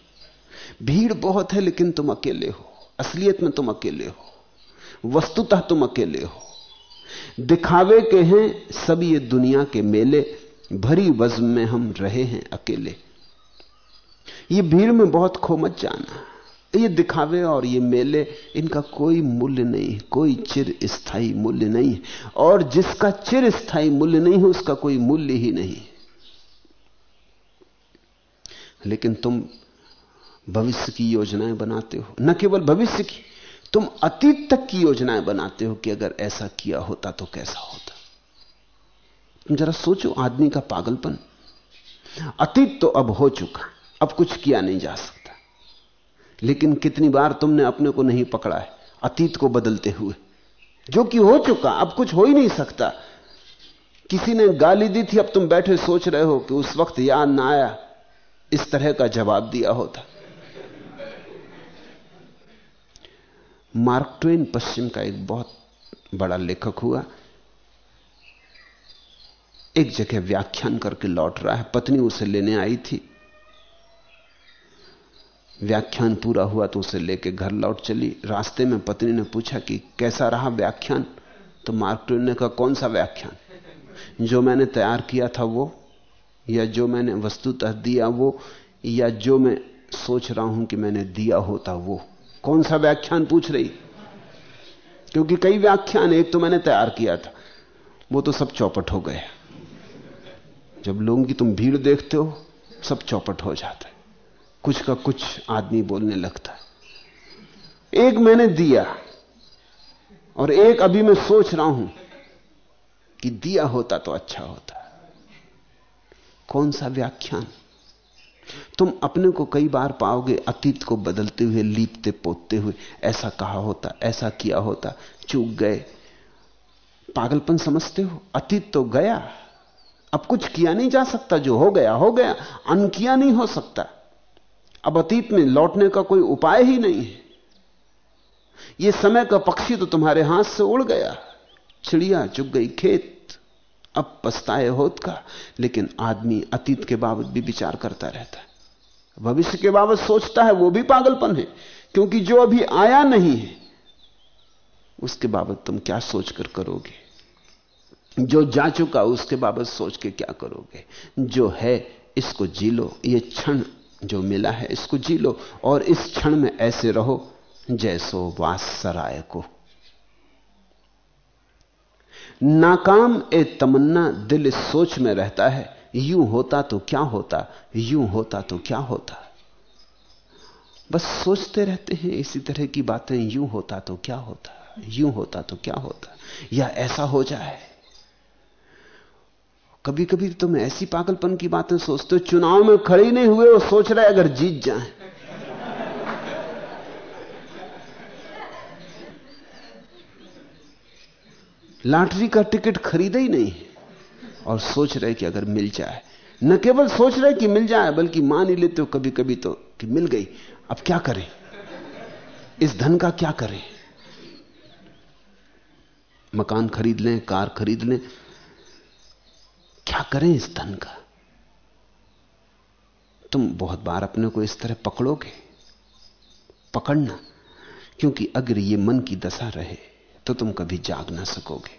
भीड़ बहुत है, लेकिन तुम अकेले हो। असलियत में तुम अकेले हो। वस्तुतः तुम अकेले हो। दिखावे के हैं, सब ये दुनिया के मेले। भरी वज्म में हम रहे हैं अकेले। ये भीड़ में बहुत खो मत जाना। ये दिखावे और ये मेले, इनका कोई मूल्य नहीं, कोई चिर स्थायी मूल्य नहीं। और जिसका चिर स्थायी मूल्य नहीं है, उसका कोई मूल्य ही नहीं। लेकिन तुम भविष्य की योजनाएँ बनाते हो। न केवल भविष्य की, तुम अतीत तक की योजनाएँ बनाते हो कि अगर ऐसा किया होता तो कैसा होता। तुम जरा सोचो, आदमी का पागलपन। अतीत तो अब हो चुका, अब कुछ किया नहीं जा सकता। लेकिन कितनी बार तुमने अपने को नहीं पकड़ा है, अतीत को बदलते हुए। जो कि हो चुका, अब कुछ हो ही नहीं सकता। किसी ने गाली दी थी, अब तुम बैठे सोच रहे हो कि उस वक्त याद ना आया, इस तरह का जवाब दिया होता। मार्क ट्वेन पश्चिम का एक बहुत बड़ा लेखक हुआ। एक जगह व्याख्यान करके लौट रहा है, पत्नी उसे लेने आई थी। व्याख्यान पूरा हुआ तो उसे लेके घर लौट चली। रास्ते में पत्नी ने पूछा कि कैसा रहा व्याख्यान? तो मार्क ट्वेन ने कहा, कौन सा व्याख्यान? जो मैंने तैयार किया था वो, या जो मैंने वस्तुतः दिया वो, या जो मैं सोच रहा हूँ कि मैंने दिया होता वो? कौन सा व्याख्यान पूछ रही? क्योंकि कई व्याख्यान एक तो मैंने तैयार किया था, वो तो सब चौपट हो गया जब लोगों की तुम भीड़ देखते हो, सब चौपट हो जाता है। कुछ का कुछ आदमी बोलने लगता है। एक मैंने दिया, और एक अभी मैं सोच रहा हूँ कि दिया होता तो अच्छा होता। कौन सा व्याख्यान? तुम अपने को कई बार पाओगे, अतीत को बदलते हुए, लीपते पोतते हुए। ऐसा कहा होता, ऐसा किया होता। चूक गए। पागलपन समझते हो? अतीत तो गया। अब कुछ किया नहीं जा सकता। जो हो गया हो गया। अनकिया नहीं हो सकता। अब अतीत में लौटने का कोई उपाय ही नहीं है। यह समय का पक्षी तो तुम्हारे हाथ से उड़ गया। चिड़िया चुग गई खेत। अब पछताए होत का, लेकिन आदमी अतीत के बाबत भी विचार करता रहता है। भविष्य के बाबत सोचता है, वो भी पागलपन है, क्योंकि जो अभी आया नहीं है, उसके बाबत तुम क्या सोचकर करोगे? जो जा चुका, उसके बाबत सोच के क्या करोगे? जो है, इसको जी लो, ये क्षण जो मिला है, इसको जी लो, और इस क्षण में ऐसे रहो, जैसो वास सराय को। नाकाम ए तमन्ना दिल इस सोच में रहता है, यूँ होता तो क्या होता, यूँ होता तो क्या होता। बस सोचते रहते हैं, इसी तरह की बातें, यूँ होता तो क्या होता, यूँ होता तो क्या होता, या ऐसा हो जाए। कभी कभी तुम ऐसी पागलपन की बातें सोचते हो, चुनाव में खड़े नहीं हुए और सोच रहे अगर जीत जाए। लॉटरी का टिकट खरीदा ही नहीं और सोच रहे कि अगर मिल जाए। न केवल सोच रहे कि मिल जाए, बल्कि मान ही लेते हो कभी कभी तो कि मिल गई। अब क्या करें? इस धन का क्या करें? मकान खरीद लें, कार खरीद लें। क्या करें इस धन का? तुम बहुत बार अपने को इस तरह पकड़ोगे। पकड़ना। क्योंकि अगर ये मन की दशा रहे तो तुम कभी जाग ना सकोगे।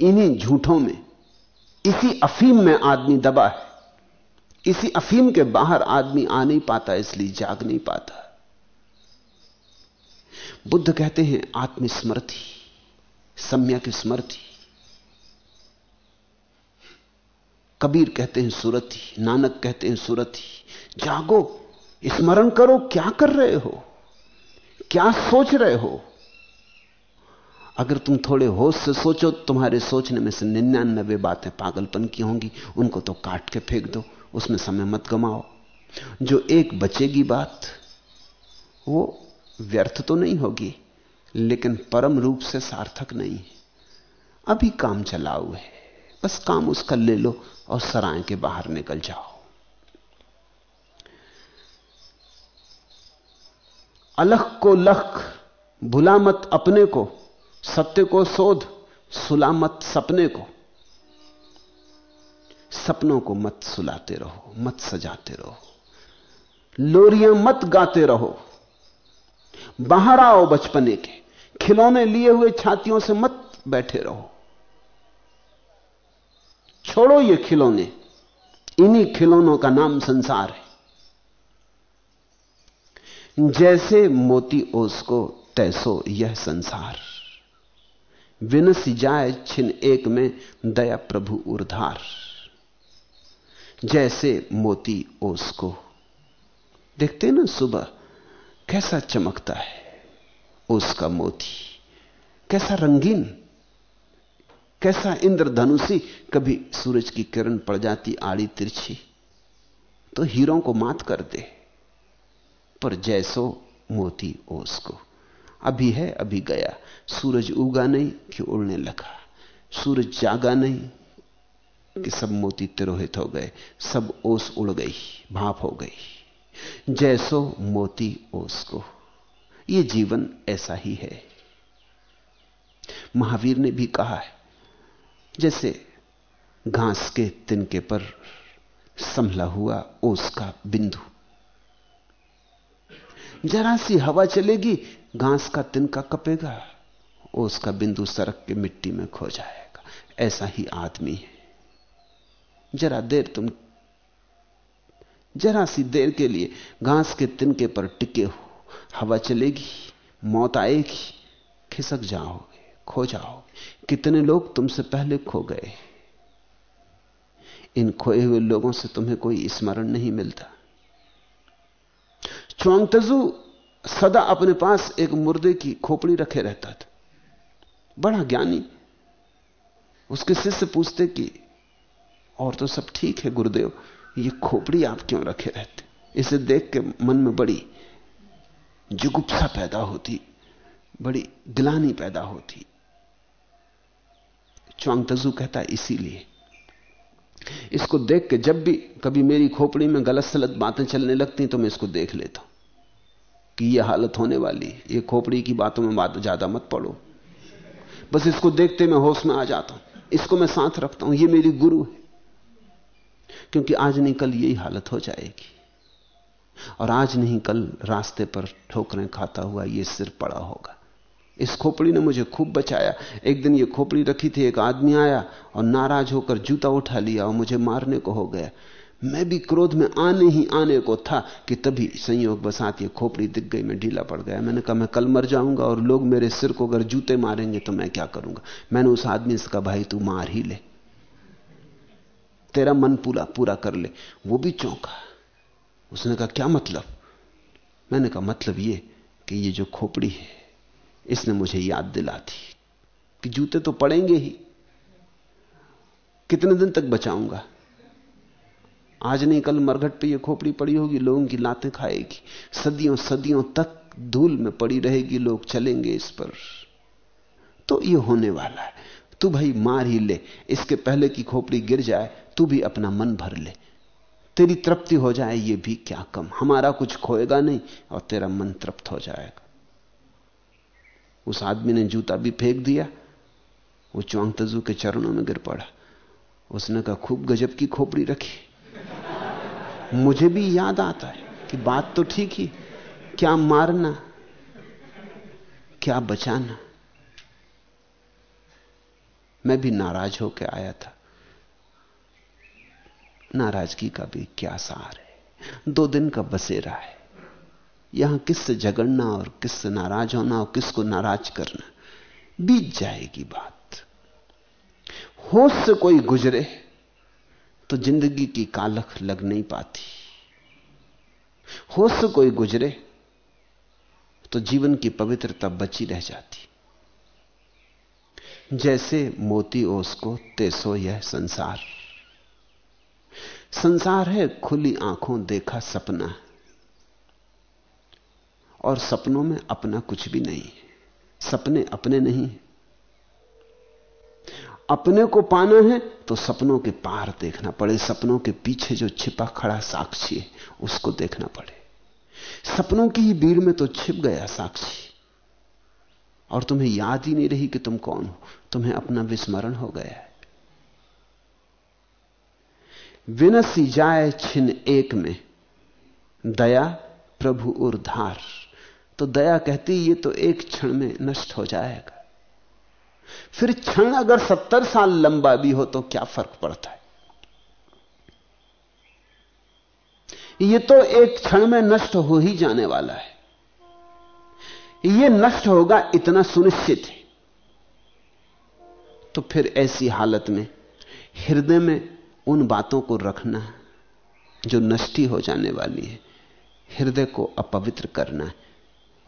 इन्हीं झूठों में, इसी अफीम में आदमी दबा है। इसी अफीम के बाहर आदमी आ नहीं पाता, इसलिए जाग नहीं पाता। बुद्ध कहते हैं, आत्मस्मृति, सम्यक स्मृति। कबीर कहते हैं, सुरति, नानक कहते हैं, सुरति। जागो, स्मरण करो, क्या कर रहे हो? क्या सोच रहे हो? अगर तुम थोड़े होश से सोचो, तुम्हारे सोचने में से निन्यानबे बातें पागलपन की होंगी, उनको तो काट के फेंक दो, उसमें समय मत गमाओ। जो एक बचेगी बात, वो व्यर्थ तो नहीं होगी, लेकिन परम रूप से सार्थक नहीं है। अभी काम चलाओ है, बस काम उसका ले लो और सराय के बाहर निकल जाओ। अलख को लख, भुला मत अपने को। सत्य को शोध सुला मत सपने को। सपनों को मत सुलाते रहो, मत सजाते रहो। लोरियाँ मत गाते रहो। बाहर आओ बचपने के। खिलौने लिए हुए छातियों से मत बैठे रहो। छोड़ो ये खिलौने। इन्हीं खिलौनों का नाम संसार है। जैसे मोती ओस को तैसो यह संसार। विनस जाए छिन एक में दया प्रभु उर्धार। जैसे मोती ओस को देखते ना सुबह, कैसा चमकता है ओस का मोती। कैसा रंगीन, कैसा इंद्रधनुषी, कभी सूरज की किरण पड़ जाती आड़ी तिरछी। तो हीरों को मात कर दे, पर जैसो मोती ओस को अभी है, अभी गया। सूरज उगा नहीं कि उड़ने लगा? सूरज जागा नहीं, कि सब मोती तिरोहित हो गए, सब ओस उड़ गई, भाप हो गई। जैसो मोती ओस को। ये जीवन ऐसा ही है। महावीर ने भी कहा है, जैसे घास के तिनके पर संभला हुआ ओस का बिंदु। जरा सी हवा चलेगी घास का तिनका कपेगा, उसका बिंदु सरक के मिट्टी में खो जाएगा। ऐसा ही आदमी है। जरा देर तुम, जरा सी देर के लिए घास के तिनके पर टिके हो। हवा चलेगी, मौत आएगी, खिसक जाओगे, खो जाओगे। कितने लोग तुमसे पहले खो गए? इन खोए हुए लोगों से तुम्हें कोई स्मरण नहीं मिलता। च्वांगतजू सदा अपने पास एक मुर्दे की खोपड़ी रखे रहता था। बड़ा ज्ञानी। उसके शिष्य पूछते कि, और तो सब ठीक है, गुरुदेव? ये खोपड़ी आप क्यों रखे रहते? इसे देख के मन में बड़ी जुगुप्सा पैदा होती, बड़ी गिलानी पैदा होती। चौंगतजू कहता, इसीलिए। इसको देख के जब भी कभी मेरी खोपड़ी में गलत सलत बातें चलने लगती तो मैं इसको देख लेता हूँ। कि यह हालत होने वाली ये खोपड़ी की बातों में ज़्यादा मत पड़ो। बस इसको देखते मैं होश में आ जाता हूँ। इसको मैं साथ रखता हूँ। ये मेरी गुरु है। क्योंकि आज नहीं, कल यही हालत हो जाएगी। और आज नहीं, कल रास्ते पर ठोकरें खाता हुआ ये सिर पड़ा होगा। इस खोपड़ी ने मुझे खूब बचाया। एक दिन ये खोपड़ी रखी थी, एक आदमी आया और नाराज़ होकर जूता उठा लिया और मुझे मारने को हो गया। मैं भी क्रोध में आने ही आने को था कि तभी संयोग बसात ये खोपड़ी दिख गई, मैं ढीला पड़ गया। मैंने कहा, मैं कल मर जाऊँगा और लोग मेरे सिर को अगर जूते मारेंगे तो मैं क्या करूँगा? मैंने उस आदमी से कहा, भाई तू मार ही ले। तेरा मन पूरा पूरा कर ले। वो भी चौंका। उसने कहा, क्या मतलब? मैंने कहा मतलब ये कि ये जो खोपड़ी है, इसने मुझे याद दिला दी कि जूते तो पड़ेंगे ही। कितने दिन तक बचाऊँगा? आज नहीं, कल मरघट पे ये खोपड़ी पड़ी होगी, लोगों की लातें खाएगी। सदियों सदियों तक धूल में पड़ी रहेगी, लोग चलेंगे इस पर। तो ये होने वाला है। तू भाई मार ही ले, इसके पहले की खोपड़ी गिर जाए, तू भी अपना मन भर ले। तेरी तृप्ति हो जाए, ये भी क्या कम। हमारा कुछ खोएगा नहीं, और तेरा मन तृप्त हो जाएगा। उस आदमी ने जूता भी फेंक दिया, वो चौंग के चरणों में गिर पड़ा। उसने कहा, खूब गजब की खोपड़ी रखी। मुझे भी याद आता है कि बात तो ठीक ही, क्या मारना, क्या बचाना। मैं भी नाराज़ होकर आया था। नाराज़गी का भी क्या सार है? दो दिन का बसेरा है। यहाँ किससे झगड़ना और किससे नाराज़ होना और किसको नाराज़ करना? बीत जाएगी बात। होश से कोई गुजरे। तो ज़िंदगी की कालख लग नहीं पाती। होश कोई गुजरे तो जीवन की पवित्रता बची रह जाती। जैसे मोती ओस को तेसो यह संसार। संसार है खुली आँखों देखा सपना। और सपनों में अपना कुछ भी नहीं। सपने अपने नहीं अपने को पाना है तो सपनों के पार देखना पड़े। सपनों के पीछे जो छिपा खड़ा साक्षी है, उसको देखना पड़े। सपनों की ही भीड़ में तो छिप गया साक्षी। और तुम्हें याद ही नहीं रही कि तुम कौन हो। तुम्हें अपना विस्मरण हो गया है। विनसी जाए छिन एक में, दया प्रभु उर्धार तो दया कहती ये तो एक क्षण में नष्ट हो जाएगा। फिर क्षण अगर सत्तर साल लंबा भी हो तो क्या फ़र्क पड़ता है? यह तो एक क्षण में नष्ट हो ही जाने वाला है। यह नष्ट होगा इतना सुनिश्चित है। तो फिर ऐसी हालत में, हृदय में उन बातों को रखना, जो नष्टी हो जाने वाली है, हृदय को अपवित्र करना है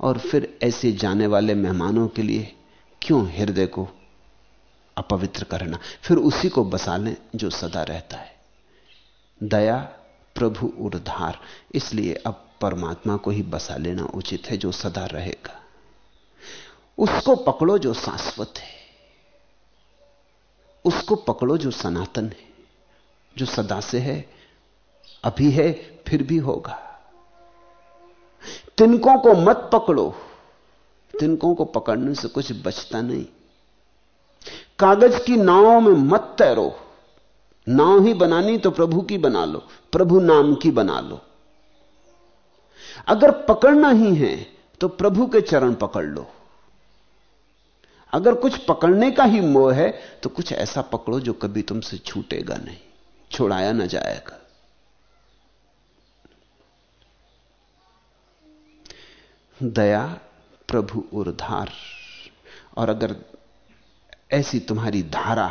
और फिर ऐसे जाने वाले मेहमानों के लिए क्यों हृदय को अपवित्र करना? फिर उसी को बसा लें जो सदा रहता है। दया प्रभु उर्धार। इसलिए अब परमात्मा को ही बसा लेना उचित है जो सदा रहेगा। उसको पकड़ो जो शाश्वत है। उसको पकड़ो जो सनातन है। जो सदा से है, अभी है, फिर भी होगा। तिनकों को मत पकड़ो। तिनकों को पकड़ने से कुछ बचता नहीं। कागज़ की नावों में मत तैरो। नाव ही बनानी तो प्रभु की बना लो, प्रभु नाम की बना लो। अगर पकड़ना ही है तो प्रभु के चरण पकड़ लो। अगर कुछ पकड़ने का ही मोह है तो कुछ ऐसा पकड़ो जो कभी तुमसे छूटेगा नहीं, छोड़ाया ना जाएगा। दया प्रभु उर्धार और अगर ऐसी तुम्हारी धारा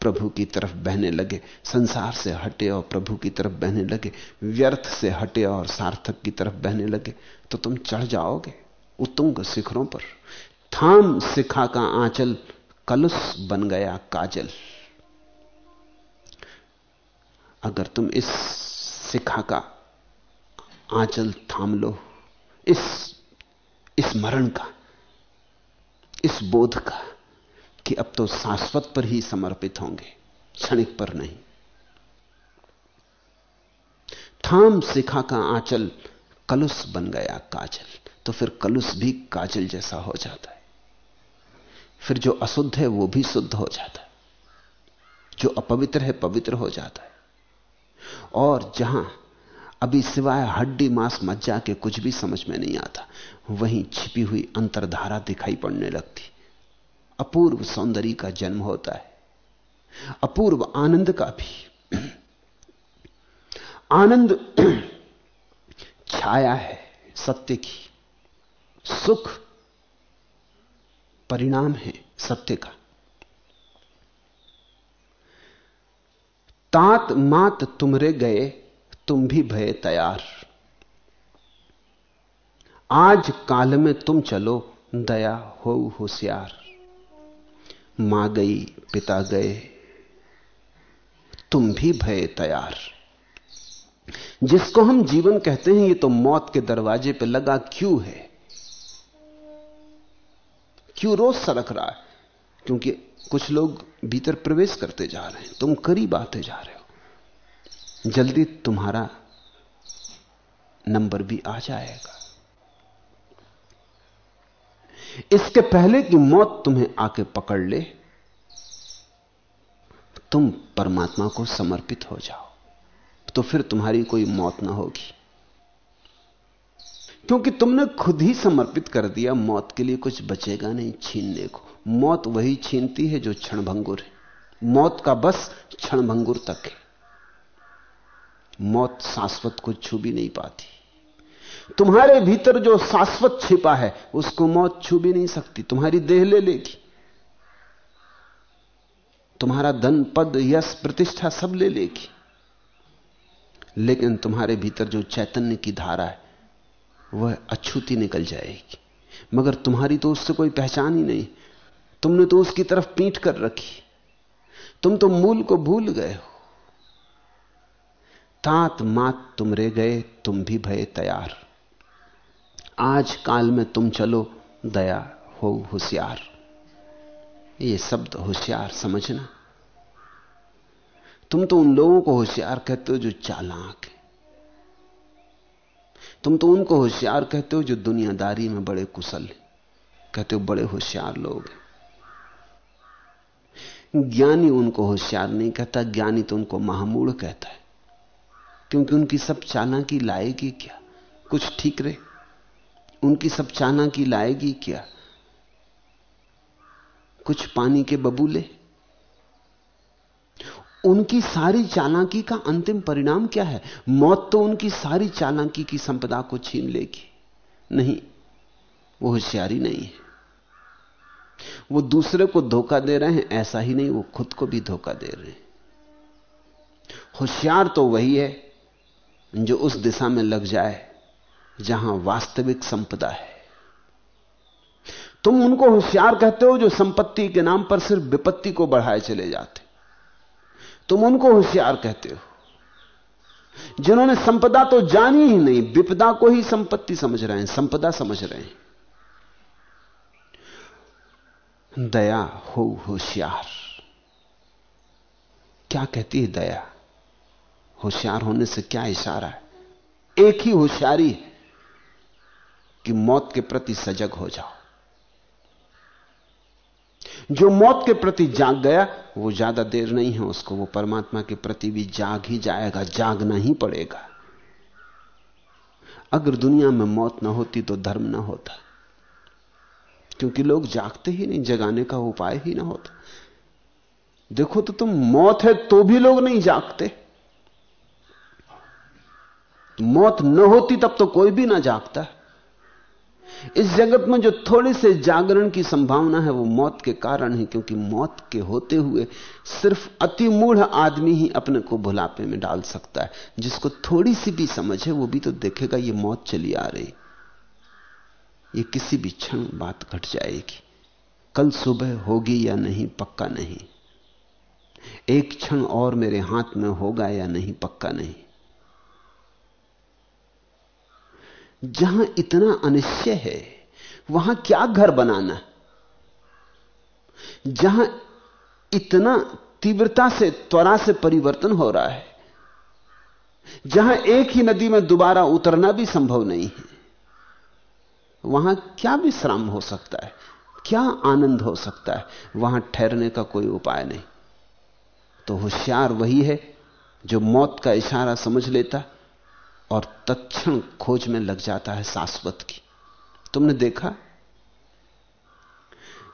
प्रभु की तरफ़ बहने लगे, संसार से हटे और प्रभु की तरफ़ बहने लगे, व्यर्थ से हटे और सार्थक की तरफ़ बहने लगे तो तुम चढ़ जाओगे उत्तुंग शिखरों पर। थाम शिखा का आंचल, कलुष बन गया काजल। अगर तुम इस शिखा का आंचल थाम लो, इस स्मरण का, इस बोध का, कि अब तो शाश्वत पर ही समर्पित होंगे, क्षणिक पर नहीं। थाम शिखा का आंचल कलुस बन गया काजल तो फिर कलुस भी काजल जैसा हो जाता है। फिर जो अशुद्ध है, वो भी शुद्ध हो जाता है। जो अपवित्र है, पवित्र हो जाता है। और जहाँ अभी सिवाय हड्डी मांस मज्जा के कुछ भी समझ में नहीं आता। वहीं छिपी हुई अंतरधारा दिखाई पड़ने लगती। अपूर्व सौंदर्य का जन्म होता है। अपूर्व आनंद का भी। आनंद छाया है सत्य की। सुख परिणाम है सत्य का। तात मात तुमरे गए तुम भी भय तैयार। आज काल में तुम चलो, दया हो होशियार। माँ गई, पिता गए, तुम भी भय तैयार। जिसको हम जीवन कहते हैं, ये तो मौत के दरवाजे पे लगा क्यों है? क्यों रोज सड़क रहा है? क्योंकि कुछ लोग भीतर प्रवेश करते जा रहे हैं, तुम करीब आते जा रहे हो। जल्दी तुम्हारा नंबर भी आ जाएगा। इसके पहले कि मौत तुम्हें आके पकड़ ले, तुम परमात्मा को समर्पित हो जाओ तो फिर तुम्हारी कोई मौत ना होगी। क्योंकि तुमने खुद ही समर्पित कर दिया, मौत के लिए कुछ बचेगा नहीं छीनने को। मौत वही छीनती है जो क्षणभंगुर है। मौत का बस क्षणभंगुर तक है। मौत शाश्वत को छू भी नहीं पाती। तुम्हारे भीतर जो शाश्वत छिपा है, उसको मौत छू भी नहीं सकती। तुम्हारी देह ले लेगी तुम्हारा धन, पद, यश, प्रतिष्ठा सब ले लेगी लेकिन तुम्हारे भीतर जो चैतन्य की धारा है, वह अछूती निकल जाएगी। मगर तुम्हारी तो उससे कोई पहचान ही नहीं। तुमने तो उसकी तरफ़ पीठ कर रखी। तुम तो मूल को भूल गए हो। तात मात तुम रे गए, तुम भी भय तैयार। आज काल में तुम चलो, दया हो होशियार। ये शब्द होशियार, समझना। तुम तो उन लोगों को होशियार कहते हो जो चालाक है। तुम तो उनको होशियार कहते हो जो दुनियादारी में बड़े कुशल है। कहते हो बड़े होशियार लोग हैं। ज्ञानी उनको होशियार नहीं कहता, ज्ञानी तो उनको महामूढ़ कहता है। क्योंकि उनकी सब चाना की लाएगी क्या? कुछ ठीक रहे? उनकी सब चाना की लाएगी क्या? कुछ पानी के बबूले? उनकी सारी चालाकी का अंतिम परिणाम क्या है? मौत तो उनकी सारी चालाकी की संपदा को छीन लेगी। नहीं, वो होशियारी नहीं है। वो दूसरे को धोखा दे रहे हैं, ऐसा ही नहीं, वो खुद को भी धोखा दे रहे हैं। होशियार तो वही है। जो उस दिशा में लग जाए, जहाँ वास्तविक संपदा है। तुम उनको होशियार कहते हो जो संपत्ति के नाम पर सिर्फ़ विपत्ति को बढ़ाए चले जाते। तुम उनको होशियार कहते हो, जिन्होंने संपदा तो जानी ही नहीं, विपदा को ही संपत्ति समझ रहे हैं, संपदा समझ रहे हैं। दया हो होशियार। क्या कहती है दया? होशियार होने से क्या इशारा है? एक ही होशियारी है कि मौत के प्रति सजग हो जाओ। जो मौत के प्रति जाग गया, वो ज़्यादा देर नहीं है, उसको वो परमात्मा के प्रति भी जाग ही जाएगा जागना ही पड़ेगा। अगर दुनिया में मौत ना होती तो धर्म ना होता। क्योंकि लोग जागते ही नहीं, जगाने का उपाय ही ना होता। देखो तो तुम मौत है तो भी लोग नहीं जागते। मौत न होती तब तो कोई भी ना जागता। इस जगत में जो थोड़ी से जागरण की संभावना है, वो मौत के कारण है, क्योंकि मौत के होते हुए सिर्फ़ अति मूढ़ आदमी ही अपने को भुलापे में डाल सकता है। जिसको थोड़ी सी भी समझ है, वो भी तो देखेगा, ये मौत चली आ रही। ये किसी भी क्षण बात घट जाएगी। कल सुबह होगी या नहीं, पक्का नहीं। एक क्षण और मेरे हाथ में होगा या नहीं, पक्का नहीं। जहाँ इतना अनिश्चय है, वहाँ क्या घर बनाना? जहाँ इतना तीव्रता से, त्वरा से परिवर्तन हो रहा है, जहाँ एक ही नदी में दोबारा उतरना भी संभव नहीं है, वहाँ क्या विश्राम हो सकता है? क्या आनंद हो सकता है? वहाँ ठहरने का कोई उपाय नहीं। तो होशियार वही है जो मौत का इशारा समझ लेता। और तत्क्षण खोज में लग जाता है शाश्वत की। तुमने देखा?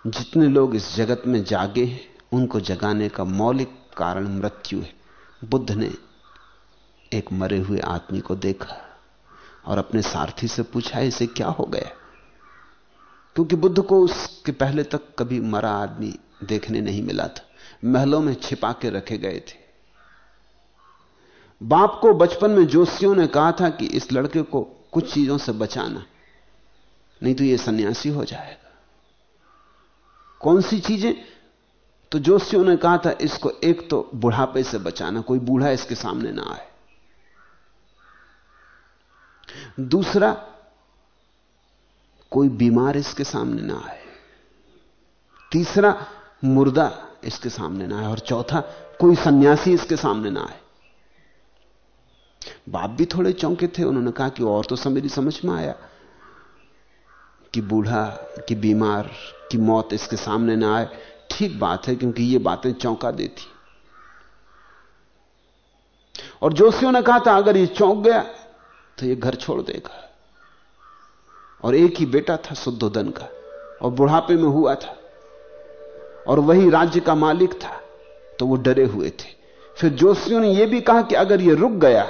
जितने लोग इस जगत में जागे हैं, उनको जगाने का मौलिक कारण मृत्यु है। बुद्ध ने एक मरे हुए आदमी को देखा और अपने सारथी से पूछा, इसे क्या हो गया? क्योंकि बुद्ध को उसके पहले तक कभी मरा आदमी देखने नहीं मिला था। महलों में छिपा के रखे गए थे। बाप को बचपन में जोशियों ने कहा था कि इस लड़के को कुछ चीज़ों से बचाना नहीं तो यह सन्यासी हो जाएगा। कौन सी चीज़ें? तो जोशियों ने कहा था, इसको एक तो बुढ़ापे से बचाना, कोई बूढ़ा इसके सामने ना आए। दूसरा, कोई बीमार इसके सामने ना आए। तीसरा, मुर्दा इसके सामने ना आए। और चौथा, कोई सन्यासी इसके सामने ना आए। बाप भी थोड़े चौंके थे, उन्होंने कहा कि और तो मेरी समझ में आया कि बूढ़ा, कि बीमार, कि मौत इसके सामने ना आए। ठीक बात है, क्योंकि ये बातें चौंका देती। और जोशियों ने कहा था, अगर ये चौंक गया तो ये घर छोड़ देगा। और एक ही बेटा था शुद्धोधन का, और बुढ़ापे में हुआ था। और वही राज्य का मालिक था तो वो डरे हुए थे। फिर जोशियों ने यह भी कहा कि अगर ये रुक गया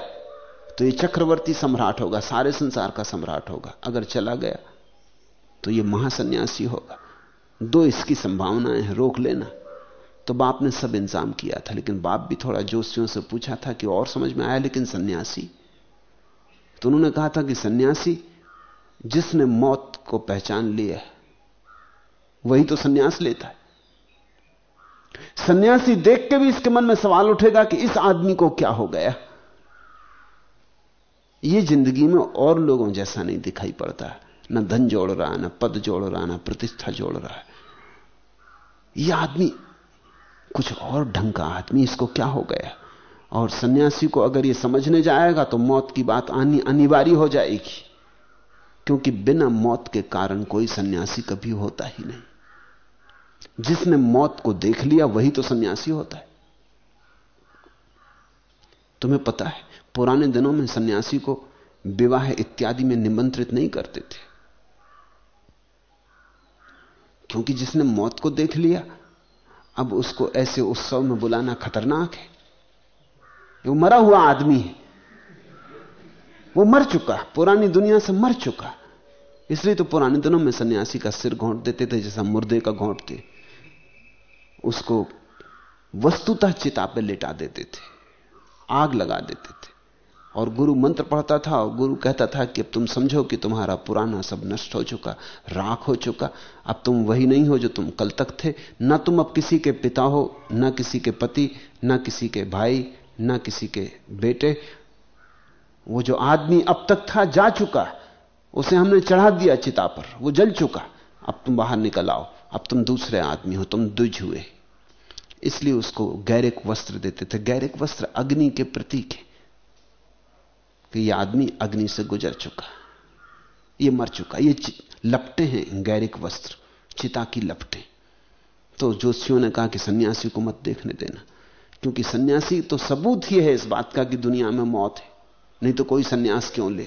तो ये चक्रवर्ती सम्राट होगा, सारे संसार का सम्राट होगा। अगर चला गया तो ये महासन्यासी होगा। दो इसकी संभावनाएँ हैं, रोक लेना। तो बाप ने सब इंतज़ाम किया था, लेकिन बाप भी थोड़ा जोशियों से पूछा था कि और समझ में आया, लेकिन सन्यासी? तो उन्होंने कहा था कि सन्यासी, जिसने मौत को पहचान लिया वही तो सन्यास लेता है। सन्यासी देख के भी इसके मन में सवाल उठेगा कि इस आदमी को क्या हो गया? यह ज़िंदगी में और लोगों जैसा नहीं दिखाई पड़ता। न धन जोड़ रहा, न पद जोड़ रहा, न प्रतिष्ठा जोड़ रहा। है यह आदमी, कुछ और ढंग का आदमी, इसको क्या हो गया? और सन्यासी को अगर यह समझने जाएगा तो मौत की बात आनी अनिवार्य हो जाएगी। क्योंकि बिना मौत के कारण कोई सन्यासी कभी होता ही नहीं। जिसने मौत को देख लिया, वही तो सन्यासी होता है। तुम्हें पता है पुराने दिनों में सन्यासी को विवाह इत्यादि में निमंत्रित नहीं करते थे। क्योंकि जिसने मौत को देख लिया, अब उसको ऐसे उत्सव में बुलाना खतरनाक है। वो मरा हुआ आदमी है। वो मर चुका, पुरानी दुनिया से मर चुका। इसलिए तो पुराने दिनों में सन्यासी का सिर घोंट देते थे, जैसा मुर्दे का घोंटते। उसको वस्तुतः चिता पर लिटा देते थे, आग लगा देते थे। और गुरु मंत्र पढ़ता था और गुरु कहता था कि अब तुम समझो कि तुम्हारा पुराना सब नष्ट हो चुका, राख हो चुका। अब तुम वही नहीं हो जो तुम कल तक थे। न तुम अब किसी के पिता हो, न किसी के पति, न किसी के भाई, न किसी के बेटे। वो जो आदमी अब तक था, जा चुका। उसे हमने चढ़ा दिया चिता पर। वो जल चुका। अब तुम बाहर निकल आओ। अब तुम दूसरे आदमी हो, तुम दुज हुए। इसलिए उसको गैरिक वस्त्र देते थे। गैरिक वस्त्र अग्नि के प्रतीक है। कि यह आदमी अग्नि से गुजर चुका यह मर चुका ये लपटे हैं, गैरिक वस्त्र, चिता की लपटे। तो जोशियों ने कहा कि सन्यासी को मत देखने देना, क्योंकि सन्यासी तो सबूत ही है इस बात का कि दुनिया में मौत है, नहीं तो कोई सन्यास क्यों ले?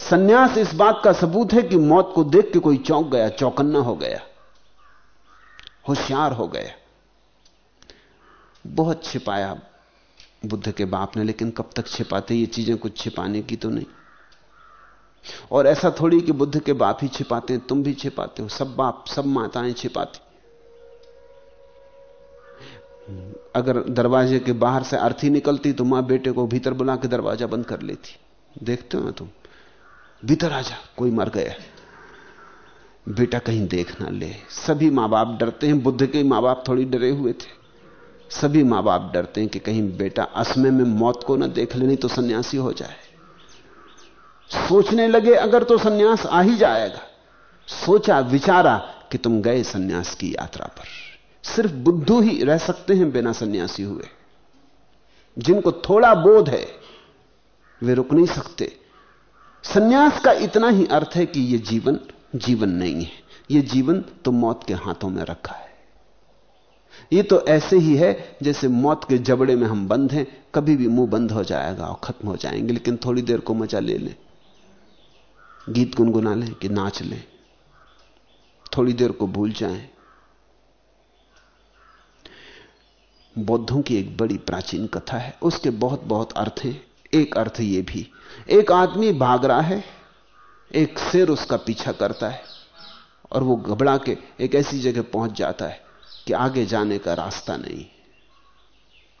सन्यास इस बात का सबूत है कि मौत को देख के कोई चौंक गया, चौकन्ना हो गया, होशियार हो गया। बहुत छिपाया बुद्ध के बाप ने, लेकिन कब तक छिपाते ये चीज़ें? कुछ छिपाने की तो नहीं। और ऐसा थोड़ी कि बुद्ध के बाप ही छिपाते हैं, तुम भी छिपाते हो, सब बाप, सब माताएँ छिपाती। अगर दरवाजे के बाहर से अर्थी निकलती तो माँ बेटे को भीतर बुला के दरवाज़ा बंद कर लेती। देखते हो ना तुम? भीतर आ जा, कोई मर गया। बेटा कहीं देख ना ले। सभी माँ बाप डरते हैं, बुद्ध के माँ बाप थोड़ी डरे हुए थे। सभी माँ बाप डरते हैं कि कहीं बेटा असमय में मौत को ना देख ले, नहीं तो सन्यासी हो जाए। सोचने लगे, अगर तो सन्यास आ ही जाएगा। सोचा, विचारा कि तुम गए सन्यास की यात्रा पर। सिर्फ़ बुद्धू ही रह सकते हैं बिना सन्यासी हुए। जिनको थोड़ा बोध है, वे रुक नहीं सकते। सन्यास का इतना ही अर्थ है कि यह जीवन जीवन नहीं है। यह जीवन तो मौत के हाथों में रखा है। यह तो ऐसे ही है जैसे मौत के जबड़े में हम बंद हैं, कभी भी मुँह बंद हो जाएगा और खत्म हो जाएँगे, लेकिन थोड़ी देर को मज़ा ले लें। गीत गुनगुना लें कि नाच लें। थोड़ी देर को भूल जाएँ। बौद्धों की एक बड़ी प्राचीन कथा है, उसके बहुत बहुत अर्थ हैं। एक अर्थ यह भी, एक आदमी भाग रहा है, एक शेर उसका पीछा करता है और वो घबरा के एक ऐसी जगह पहुँच जाता है। कि आगे जाने का रास्ता नहीं।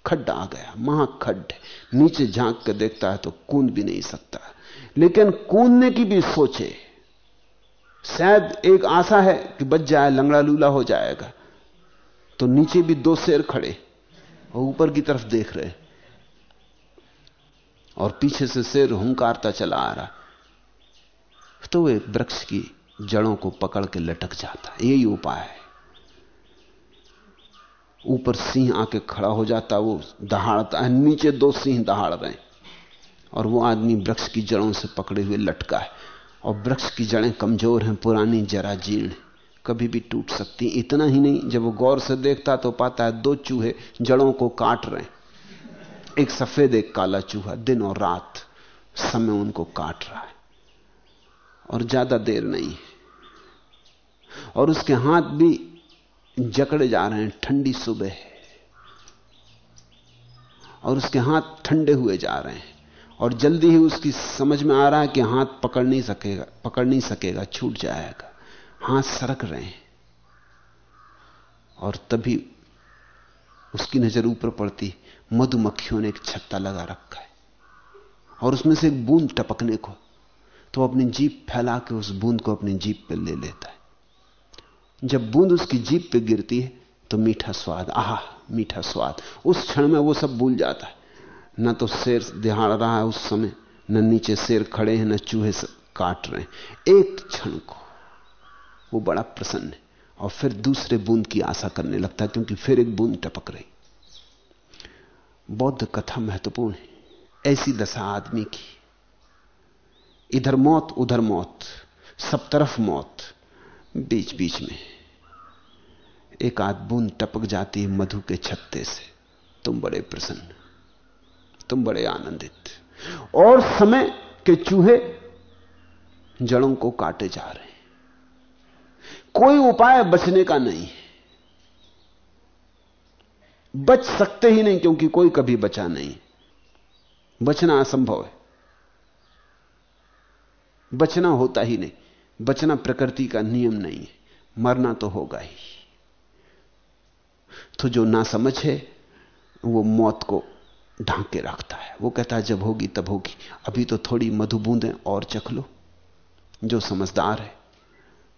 खड्डा आ गया महा खड्ड नीचे झाँक कर देखता है तो कूद भी नहीं सकता। लेकिन कूदने की भी सोचे, शायद एक आशा है कि बच जाए लंगड़ा लूला हो जाएगा। तो नीचे भी दो शेर खड़े और ऊपर की तरफ़ देख रहे और पीछे से शेर हुंकारता चला आ रहा। तो वे वृक्ष की जड़ों को पकड़ के लटक जाता यही उपाय है। ऊपर सिंह आके खड़ा हो जाता, वो दहाड़ता है, नीचे दो सिंह दहाड़ रहे और वो आदमी वृक्ष की जड़ों से पकड़े हुए लटका है। और वृक्ष की जड़ें कमज़ोर हैं, पुरानी जरा जीर्ण कभी भी टूट सकती इतना ही नहीं, जब वो गौर से देखता तो पाता है, दो चूहे जड़ों को काट रहे एक सफ़ेद, एक काला चूहा, दिन और रात समय उनको काट रहा है। और ज़्यादा देर नहीं है। और उसके हाथ भी जकड़े जा रहे हैं, ठंडी सुबह और उसके हाथ ठंडे हुए जा रहे हैं। और जल्दी ही उसकी समझ में आ रहा है कि हाथ पकड़ नहीं सकेगा, पकड़ नहीं सकेगा, छूट जाएगा। हाथ सरक रहे हैं। और तभी उसकी नज़र ऊपर पड़ती, मधुमक्खियों ने एक छत्ता लगा रखा है। और उसमें से एक बूंद टपकने को तो अपनी जीप फैला के उस बूंद को अपनी जीप पर ले लेता है। जब बूंद उसकी जीप पे गिरती है तो मीठा स्वाद, आह, मीठा स्वाद। उस क्षण में वो सब भूल जाता है। न तो शेर दिहाड़ रहा है उस समय, न नीचे शेर खड़े हैं, न चूहे काट रहे हैं। एक क्षण को वो बड़ा प्रसन्न है, और फिर दूसरे बूंद की आशा करने लगता है, क्योंकि फिर एक बूंद टपक रही। बौद्ध कथा महत्वपूर्ण है। ऐसी दशा आदमी की, इधर मौत, उधर मौत, सब तरफ़ मौत बीच बीच में। एक आध बूंद टपक जाती है मधु के छत्ते से। तुम बड़े प्रसन्न, तुम बड़े आनंदित। और समय के चूहे जड़ों को काटे जा रहे हैं। कोई उपाय बचने का नहीं है। बच सकते ही नहीं क्योंकि कोई कभी बचा नहीं। बचना असंभव है। बचना होता ही नहीं। बचना प्रकृति का नियम नहीं है। मरना तो होगा ही। तो जो ना समझ है, वो मौत को ढांक के रखता है। वो कहता है, जब होगी तब होगी। अभी तो थोड़ी मधु बूंदें और चख लो। जो समझदार है,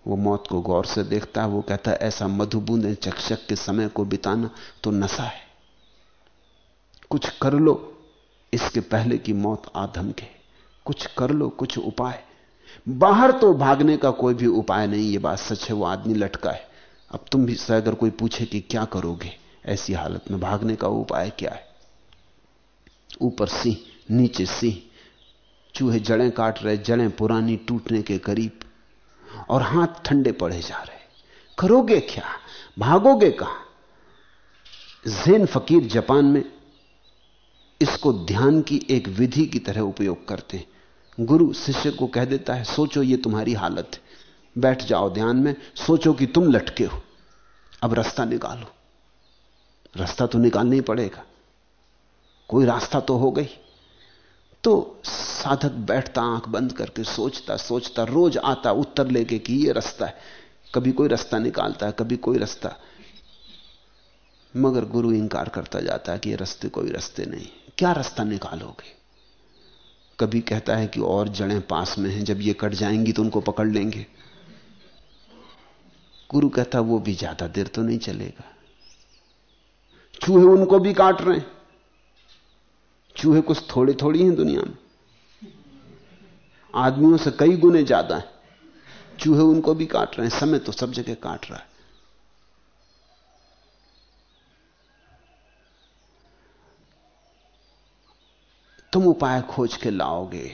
वो मौत को गौर से देखता है। वो कहता है, ऐसा मधु बूंदें चक के समय को बिताना तो नशा है। कुछ कर लो, इसके पहले की मौत आधम के कुछ कर लो, कुछ उपाय। बाहर तो भागने का कोई भी उपाय नहीं, ये बात सच है, वो आदमी लटका है। अब तुम भी से अगर कोई पूछे कि क्या करोगे? ऐसी हालत में भागने का उपाय क्या है? ऊपर सिंह, नीचे सिंह। चूहे जड़ें काट रहे, जड़ें पुरानी टूटने के करीब। और हाथ ठंडे पड़े जा रहे। करोगे क्या? भागोगे कहाँ? जेन फकीर जापान में इसको ध्यान की एक विधि की तरह उपयोग करते हैं। गुरु, शिष्य को कह देता है, सोचो ये तुम्हारी हालत है। बैठ जाओ ध्यान में, सोचो कि तुम लटके हो। अब रास्ता निकालो। रास्ता तो निकालना ही पड़ेगा। कोई रास्ता तो हो गई। तो साधक बैठता, आँख बंद करके सोचता सोचता, रोज आता उत्तर लेके कि ये रास्ता है। कभी कोई रास्ता निकालता है, कभी कोई रास्ता। मगर गुरु इंकार करता जाता है कि ये रास्ते कोई रास्ते नहीं। क्या रास्ता निकालोगे? कभी कहता है कि और जड़ें पास में हैं, जब ये कट जाएँगी तो उनको पकड़ लेंगे। गुरु कहता वो भी ज़्यादा देर तो नहीं चलेगा। चूहे उनको भी काट रहे हैं? चूहे कुछ थोड़े थोड़ी हैं दुनिया में? आदमियों से कई गुने ज़्यादा हैं। चूहे उनको भी काट रहे हैं? समय तो सब जगह काट रहा है। तुम उपाय खोज के लाओगे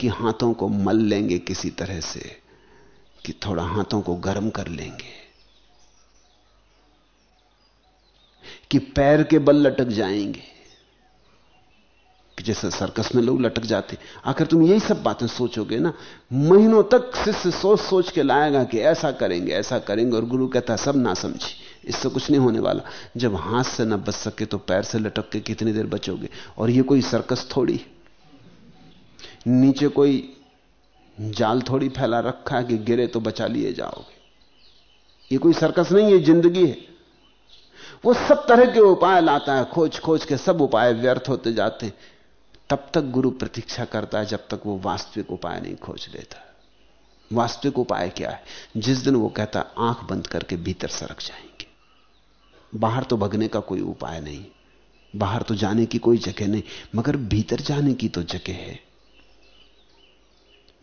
कि हाथों को मल लेंगे किसी तरह से। कि थोड़ा हाथों को गर्म कर लेंगे। कि पैर के बल लटक जाएँगे। कि जैसे सर्कस में लोग लटक जाते। आखिर तुम यही सब बातें सोचोगे ना? महीनों तक शिष्य सोच सोच के लाएगा कि ऐसा करेंगे ऐसा करेंगे, और गुरु कहता, सब ना समझी। इससे कुछ नहीं होने वाला। जब हाथ से ना बच सके तो पैर से लटक के कितनी देर बचोगे? और ये कोई सर्कस थोड़ी? नीचे कोई जाल थोड़ी फैला रखा है कि गिरे तो बचा लिए जाओगे। ये कोई सर्कस नहीं है, ज़िंदगी है। वो सब तरह के उपाय लाता है खोज खोज के सब उपाय व्यर्थ होते जाते तब तक गुरु प्रतीक्षा करता है, जब तक वो वास्तविक उपाय नहीं खोज लेता। वास्तविक उपाय क्या है? जिस दिन वो कहता आँख बंद करके भीतर सरक जाएँगे। बाहर तो भगने का कोई उपाय नहीं। बाहर तो जाने की कोई जगह नहीं। मगर भीतर जाने की तो जगह है।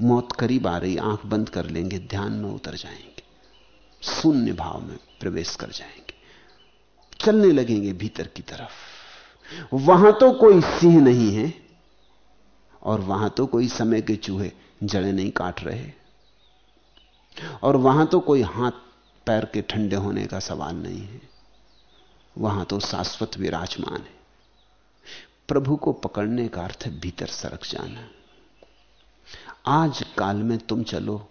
मौत करीब आ रही, आँख बंद कर लेंगे, ध्यान में उतर जाएँगे, शून्य भाव में प्रवेश कर जाएँगे, चलने लगेंगे भीतर की तरफ़। वहाँ तो कोई सिंह नहीं है, और वहाँ तो कोई समय के चूहे, जड़े नहीं काट रहे। और वहाँ तो कोई हाथ पैर के ठंडे होने का सवाल नहीं है। वहाँ तो शाश्वत विराजमान है। प्रभु को पकड़ने का अर्थ भीतर सरक जाना। आज काल में तुम चलो,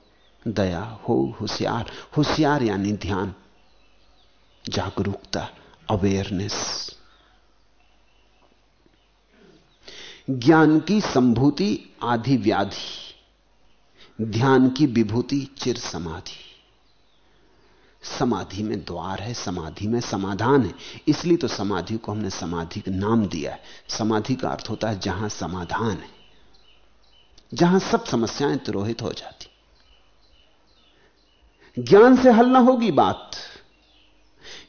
दया हो, होशियार। होशियार यानी ध्यान, जागरूकता अवेयरनेस ज्ञान की संभूति, आधि व्याधि। ध्यान की विभूति, चिर समाधि। समाधि में द्वार है, समाधि में समाधान है। इसलिए तो समाधि को हमने समाधि का नाम दिया है। समाधि का अर्थ होता है जहाँ समाधान है। जहाँ सब समस्याएँ तिरोहित हो जाती। ज्ञान से हल ना होगी बात।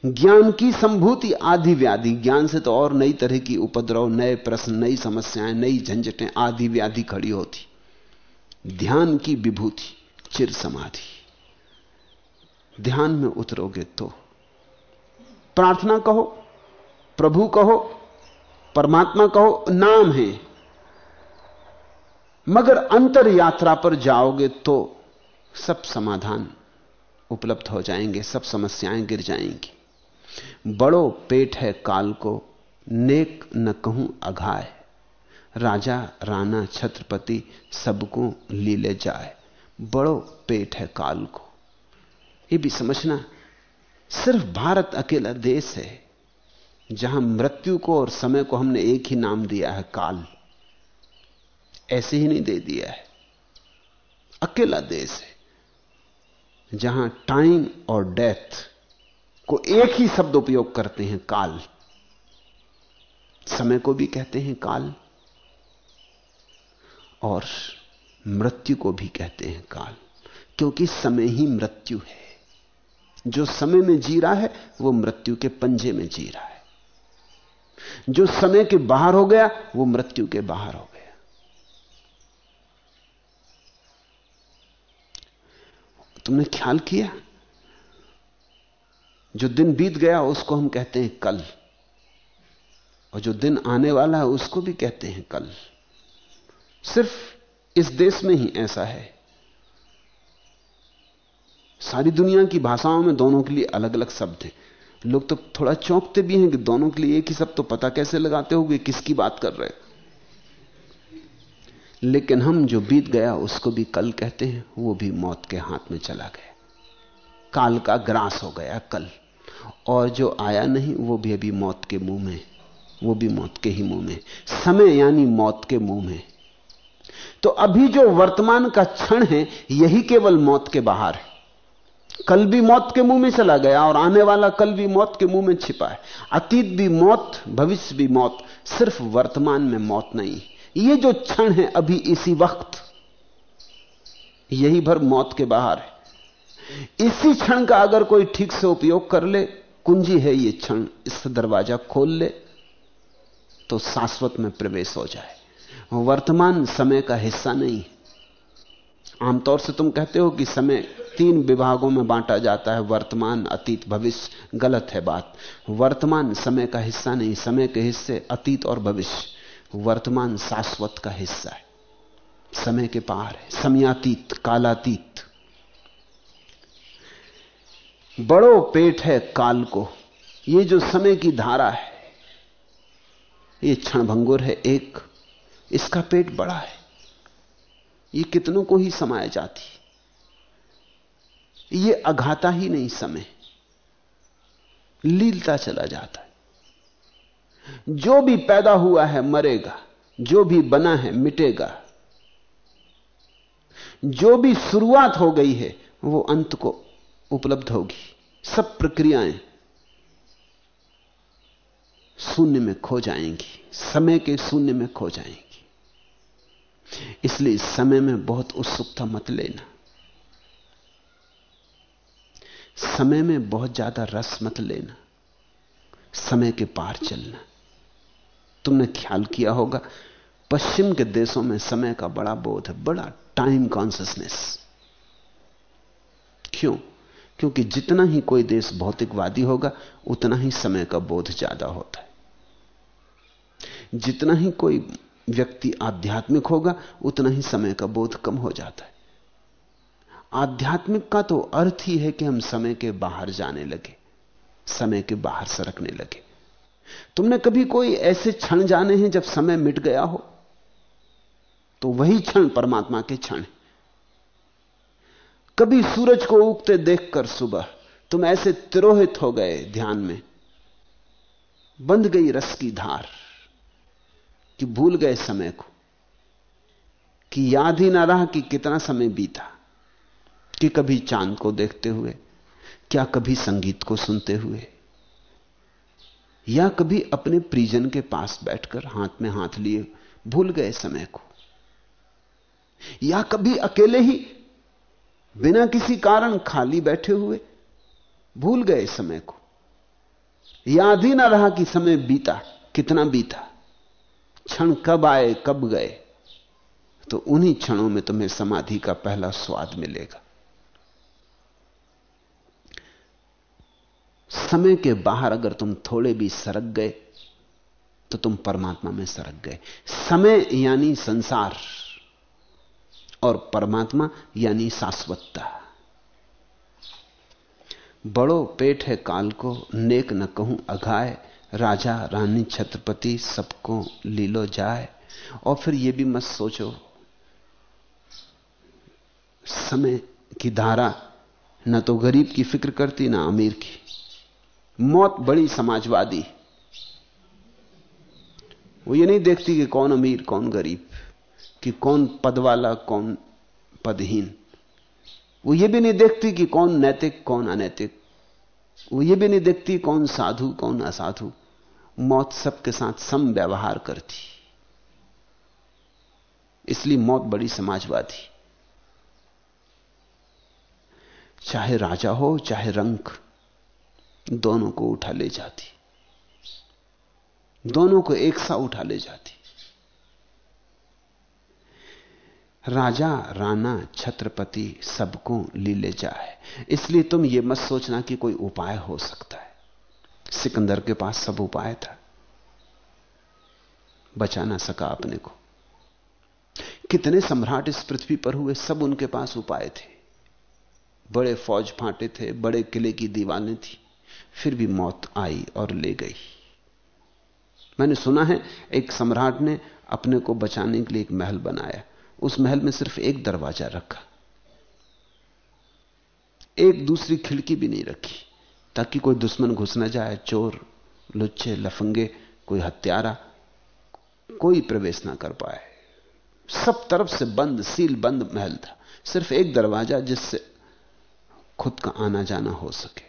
ज्ञान की संभूति आदि व्याधि, ज्ञान से तो और नई तरह की उपद्रव, नए प्रश्न, नई समस्याएँ, नई झंझटें आदि व्याधि खड़ी होती। ध्यान की विभूति, चिर समाधि। ध्यान में उतरोगे तो। प्रार्थना कहो, प्रभु कहो, परमात्मा कहो, नाम है। मगर अंतर यात्रा पर जाओगे तो सब समाधान उपलब्ध हो जाएँगे, सब समस्याएँ गिर जाएँगी। बड़ो पेट है काल को, नेक न कहूँ अघाय। राजा, राणा, छत्रपति सबको लीले जाए। बड़ो पेट है काल को। ये भी समझना, सिर्फ़ भारत अकेला देश है, जहाँ मृत्यु को और समय को हमने एक ही नाम दिया है, काल। ऐसे ही नहीं दे दिया है। अकेला देश है, जहाँ टाइम और डेथ को एक ही शब्द उपयोग करते हैं, काल। समय को भी कहते हैं काल, और मृत्यु को भी कहते हैं काल, क्योंकि समय ही मृत्यु है। जो समय में जी रहा है, वो मृत्यु के पंजे में जी रहा है। जो समय के बाहर हो गया, वो मृत्यु के बाहर हो गया तुमने ख्याल किया? जो दिन बीत गया, उसको हम कहते हैं कल। और जो दिन आने वाला है, उसको भी कहते हैं कल। सिर्फ़ इस देश में ही ऐसा है। सारी दुनिया की भाषाओं में दोनों के लिए अलग अलग शब्द हैं। लोग तो थोड़ा चौंकते भी हैं कि दोनों के लिए एक ही शब्द तो पता कैसे लगाते होगे, किसकी बात कर रहे लेकिन हम जो बीत गया, उसको भी कल कहते हैं, वो भी मौत के हाथ में चला गया। काल का ग्रास हो गया कल। और जो आया नहीं, वो भी अभी मौत के मुँह में। वो भी मौत के ही मुँह में। समय यानी मौत के मुँह में। तो अभी जो वर्तमान का क्षण है, यही केवल मौत के बाहर है। कल भी मौत के मुँह में चला गया, और आने वाला कल भी मौत के मुँह में छिपा है। अतीत भी मौत, भविष्य भी मौत। सिर्फ़ वर्तमान में मौत नहीं ये जो क्षण है अभी इसी वक्त, यही भर मौत के बाहर है। इसी क्षण का अगर कोई ठीक से उपयोग कर ले, कुंजी है ये क्षण इससे दरवाज़ा खोल ले तो शाश्वत में प्रवेश हो जाए। वर्तमान समय का हिस्सा नहीं आमतौर से तुम कहते हो कि समय तीन विभागों में बांटा जाता है, वर्तमान, अतीत, भविष्य, गलत है बात। वर्तमान समय का हिस्सा नहीं, समय के हिस्से अतीत और भविष्य। वर्तमान शाश्वत का हिस्सा है। समय के पार है, समयातीत, कालातीत। बड़ो पेट है काल को, ये जो समय की धारा है, ये क्षणभंगुर है एक, इसका पेट बड़ा है। ये कितनों को ही समाया जाती ये अघाता ही नहीं समय, लीलता चला जाता है। जो भी पैदा हुआ है मरेगा, जो भी बना है मिटेगा। जो भी शुरुआत हो गई है, वो अंत को उपलब्ध होगी। सब प्रक्रियाएँ शून्य में खो जाएँगी। समय के शून्य में खो जाएँगी। इसलिए समय में बहुत उत्सुकता मत लेना। समय में बहुत ज़्यादा रस मत लेना। समय के पार चलना। तुमने ख्याल किया होगा, पश्चिम के देशों में समय का बड़ा बोध है, बड़ा टाइम कॉन्सियसनेस क्यों? क्योंकि जितना ही कोई देश भौतिकवादी होगा, उतना ही समय का बोध ज़्यादा होता है। जितना ही कोई व्यक्ति आध्यात्मिक होगा, उतना ही समय का बोध कम हो जाता है। आध्यात्मिक का तो अर्थ ही है कि हम समय के बाहर जाने लगे, समय के बाहर सरकने लगे। तुमने कभी कोई ऐसे क्षण जाने हैं जब समय मिट गया हो? तो वही क्षण परमात्मा के क्षण कभी सूरज को उगते देखकर सुबह तुम ऐसे तिरोहित हो गए ध्यान में, बंध गई रस की धार, कि भूल गए समय को, कि याद ही ना रहा कि कितना समय बीता, कि कभी चाँद को देखते हुए, क्या कभी संगीत को सुनते हुए। या कभी अपने प्रिजन के पास बैठकर हाथ में हाथ लिए भूल गए समय को। या कभी अकेले ही बिना किसी कारण खाली बैठे हुए भूल गए समय को। याद ही ना रहा कि समय बीता, कितना बीता। क्षण कब आए, कब गए तो उन्हीं क्षणों में तुम्हें समाधि का पहला स्वाद मिलेगा। समय के बाहर अगर तुम थोड़े भी सरक गए तो तुम परमात्मा में सरक गए। समय यानी संसार और परमात्मा यानी शाश्वतता। बड़ो पेट है काल को, नेक न कहूँ अघाय, राजा, रानी, छत्रपति, सबको लीलो जाए और फिर यह भी मत सोचो, समय की धारा न तो गरीब की फ़िक्र करती, ना अमीर की। मौत बड़ी समाजवादी। वो ये नहीं देखती कि कौन अमीर, कौन गरीब, कि कौन पद वाला कौन पदहीन। वो ये भी नहीं देखती कि कौन नैतिक, कौन अनैतिक। वो ये भी नहीं देखती कौन साधु, कौन असाधु। मौत सबके साथ सम व्यवहार करती। इसलिए मौत बड़ी समाजवादी। चाहे राजा हो, चाहे रंक दोनों को उठा ले जाती। दोनों को एक सा उठा ले जाती। राजा, राणा, छत्रपति सबको ली ले जाए। इसलिए तुम यह मत सोचना कि कोई उपाय हो सकता है। सिकंदर के पास सब उपाय था। बचा ना सका अपने को। कितने सम्राट इस पृथ्वी पर हुए, सब उनके पास उपाय थे। बड़े फौज फांटे थे, बड़े किले की दीवारें थी। फिर भी मौत आई और ले गई। मैंने सुना है, एक सम्राट ने अपने को बचाने के लिए एक महल बनाया। उस महल में सिर्फ़ एक दरवाज़ा रखा। एक दूसरी खिड़की भी नहीं रखी, ताकि कोई दुश्मन घुस ना जाए, चोर, लुच्चे, लफंगे, कोई हत्यारा, कोई प्रवेश ना कर पाए। सब तरफ़ से बंद, सील बंद महल था। सिर्फ़ एक दरवाज़ा जिससे खुद का आना जाना हो सके।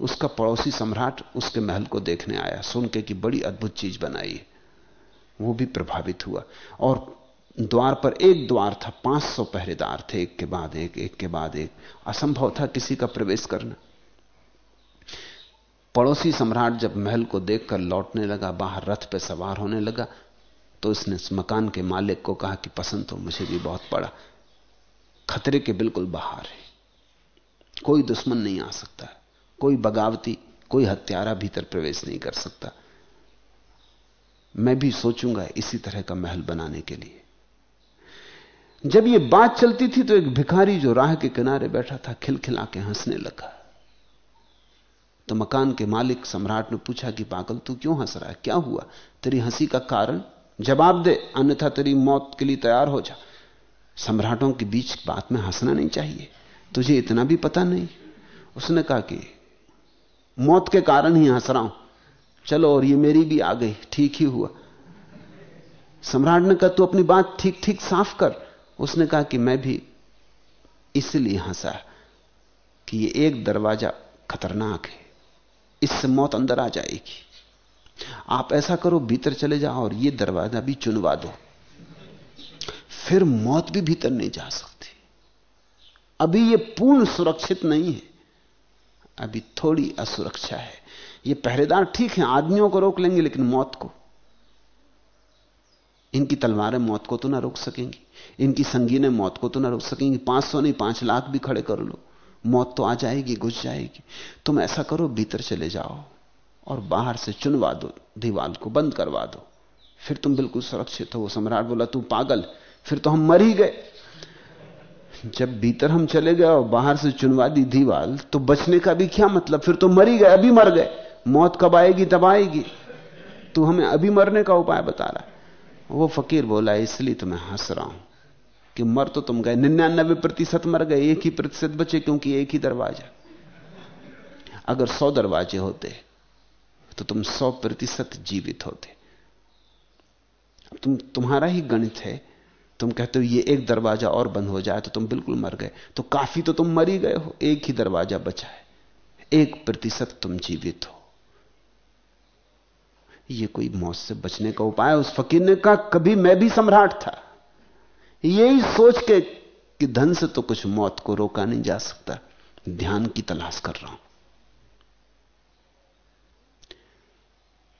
उसका पड़ोसी सम्राट उसके महल को देखने आया सुन के कि बड़ी अद्भुत चीज़ बनाई। वो भी प्रभावित हुआ और द्वार पर एक द्वार था 500 पहरेदार थे, एक के बाद एक एक के बाद एक। असंभव था किसी का प्रवेश करना। पड़ोसी सम्राट जब महल को देखकर लौटने लगा, बाहर रथ पर सवार होने लगा तो उसने इस मकान के मालिक को कहा कि पसंद तो मुझे भी बहुत पड़ा। खतरे के बिल्कुल बाहर है। कोई दुश्मन नहीं आ सकता। कोई बगावती, कोई हत्यारा भीतर प्रवेश नहीं कर सकता। मैं भी सोचूँगा इसी तरह का महल बनाने के लिए। जब यह बात चलती थी तो एक भिखारी जो राह के किनारे बैठा था, खिलखिला के हंसने लगा। तो मकान के मालिक सम्राट ने पूछा कि, पागल, तू क्यों हंस रहा है? क्या हुआ? तेरी हँसी का कारण? जवाब दे, अन्यथा तेरी मौत के लिए तैयार हो जा। सम्राटों के बीच बात में हंसना नहीं चाहिए। तुझे इतना भी पता नहीं। उसने कहा कि मौत के कारण ही हंस रहा हूँ। चलो और ये मेरी भी आ गई, ठीक ही हुआ। सम्राट ने कहा, तू अपनी बात ठीक ठीक साफ़ कर। उसने कहा कि मैं भी इसलिए हंसा कि ये एक दरवाज़ा खतरनाक है। इससे मौत अंदर आ जाएगी। आप ऐसा करो, भीतर चले जाओ और ये दरवाज़ा भी चुनवा दो। फिर मौत भी भीतर नहीं जा सकती। अभी ये पूर्ण सुरक्षित नहीं है। अभी थोड़ी असुरक्षा है। ये पहरेदार ठीक है, आदमियों को रोक लेंगे, लेकिन मौत को। इनकी तलवारें मौत को तो ना रोक सकेंगी। इनकी संगीने मौत को तो ना रोक सकेंगी। पाँच सौ नहीं, पाँच लाख भी खड़े कर लो। मौत तो आ जाएगी, घुस जाएगी। तुम ऐसा करो, भीतर चले जाओ और बाहर से चुनवा दो दीवाल को बंद करवा दो। फिर तुम बिल्कुल सुरक्षित हो। सम्राट बोला, तू पागल, फिर तो हम मर ही गए। जब भीतर हम चले गए और बाहर से चुनवा दी दीवाल तो बचने का भी क्या मतलब? फिर तो मर गए, अभी मर गए। मौत कब आएगी, तब आएगी। तू हमें अभी मरने का उपाय बता रहा है। वो फकीर बोला, इसलिए तो मैं हंस रहा हूँ कि मर तो तुम गए। निन्यानबे प्रतिशत मर गए, एक ही प्रतिशत बचे क्योंकि एक ही दरवाज़ा। अगर सौ दरवाजे होते तो तुम सौ प्रतिशत जीवित होते। तुम, तुम्हारा ही गणित है तुम कहते हो, ये एक दरवाज़ा और बंद हो जाए तो तुम बिल्कुल मर गए। तो काफ़ी तो तुम मरी गए हो, एक ही दरवाज़ा बचा है। एक प्रतिशत तुम जीवित हो। ये कोई मौत से बचने का उपाय उस फकीर ने कहा, कभी मैं भी सम्राट था। यही सोच के कि धन से तो कुछ मौत को रोका नहीं जा सकता। ध्यान की तलाश कर रहा हूँ।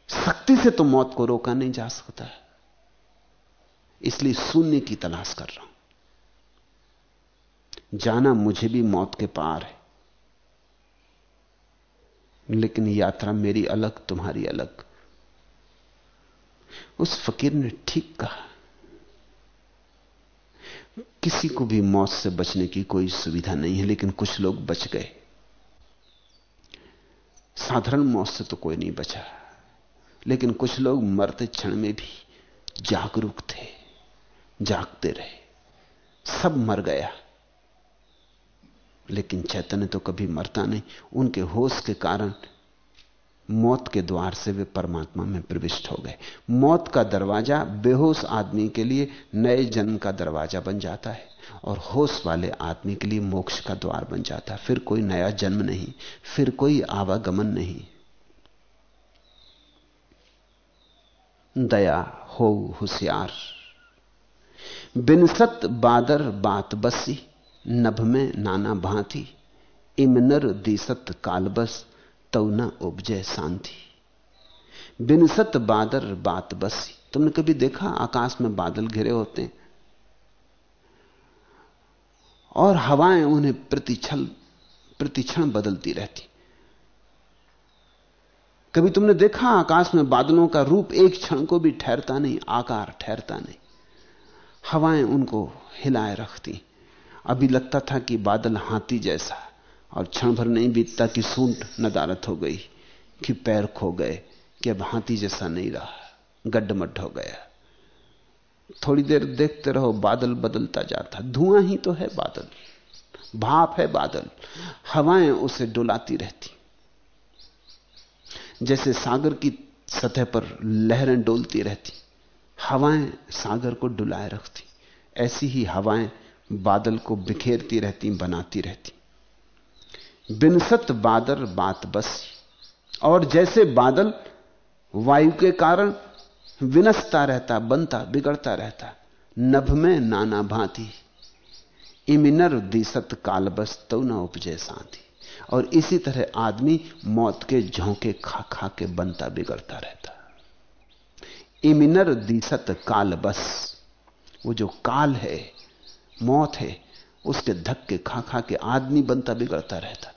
शक्ति से तो मौत को रोका नहीं जा सकता। इसलिए शून्य की तलाश कर रहा हूँ। जाना मुझे भी मौत के पार है। लेकिन यात्रा मेरी अलग, तुम्हारी अलग। उस फकीर ने ठीक कहा। किसी को भी मौत से बचने की कोई सुविधा नहीं है, लेकिन कुछ लोग बच गए। साधारण मौत से तो कोई नहीं बचा। लेकिन कुछ लोग मरते क्षण में भी जागरूक थे। जागते रहे। सब मर गया। लेकिन चैतन्य तो कभी मरता नहीं। उनके होश के कारण मौत के द्वार से वे परमात्मा में प्रविष्ट हो गए। मौत का दरवाज़ा बेहोश आदमी के लिए नए जन्म का दरवाज़ा बन जाता है और होश वाले आदमी के लिए मोक्ष का द्वार बन जाता है। फिर कोई नया जन्म नहीं, फिर कोई आवागमन नहीं। दया, हो, होशियार। बिनसत बादर बात बसी, नभ में नाना भांति, इमनर दिसत कालबस, तव न उपजय शांति। बिनसत बादर बात बसी, तुमने कभी देखा आकाश में बादल घिरे होते? हैं और हवाएँ उन्हें प्रतिछल, प्रतिक्षण बदलती रहती। कभी तुमने देखा आकाश में बादलों का रूप एक क्षण को भी ठहरता नहीं, आकार ठहरता नहीं? हवाएँ उनको हिलाए रखती। अभी लगता था कि बादल हाथी जैसा, और क्षण भर नहीं बीतता कि सूंट नदारत हो गई, कि पैर खो गए, कि अब हाथी जैसा नहीं रहा गड्ढमड्ढ हो गया। थोड़ी देर देखते रहो, बादल बदलता जाता। धुआँ ही तो है बादल, भाप है बादल, हवाएँ उसे डुलाती रहती। जैसे सागर की सतह पर लहरें डोलती रहती। हवाएँ सागर को डुलाए रखती, ऐसी ही हवाएँ बादल को बिखेरती रहती, बनाती रहती। बिनसत बादल बात बस, और जैसे बादल वायु के कारण विनसता रहता, बनता, बिगड़ता रहता, नभ में नाना भांति। इमिनर दिसत काल बस तो न उपजे शांति और इसी तरह आदमी मौत के झोंके खा खा के बनता, बिगड़ता रहता। इमिनर दिसत काल बस। वो जो काल है, मौत है, उसके धक्के खा खा के आदमी बनता, बिगड़ता रहता।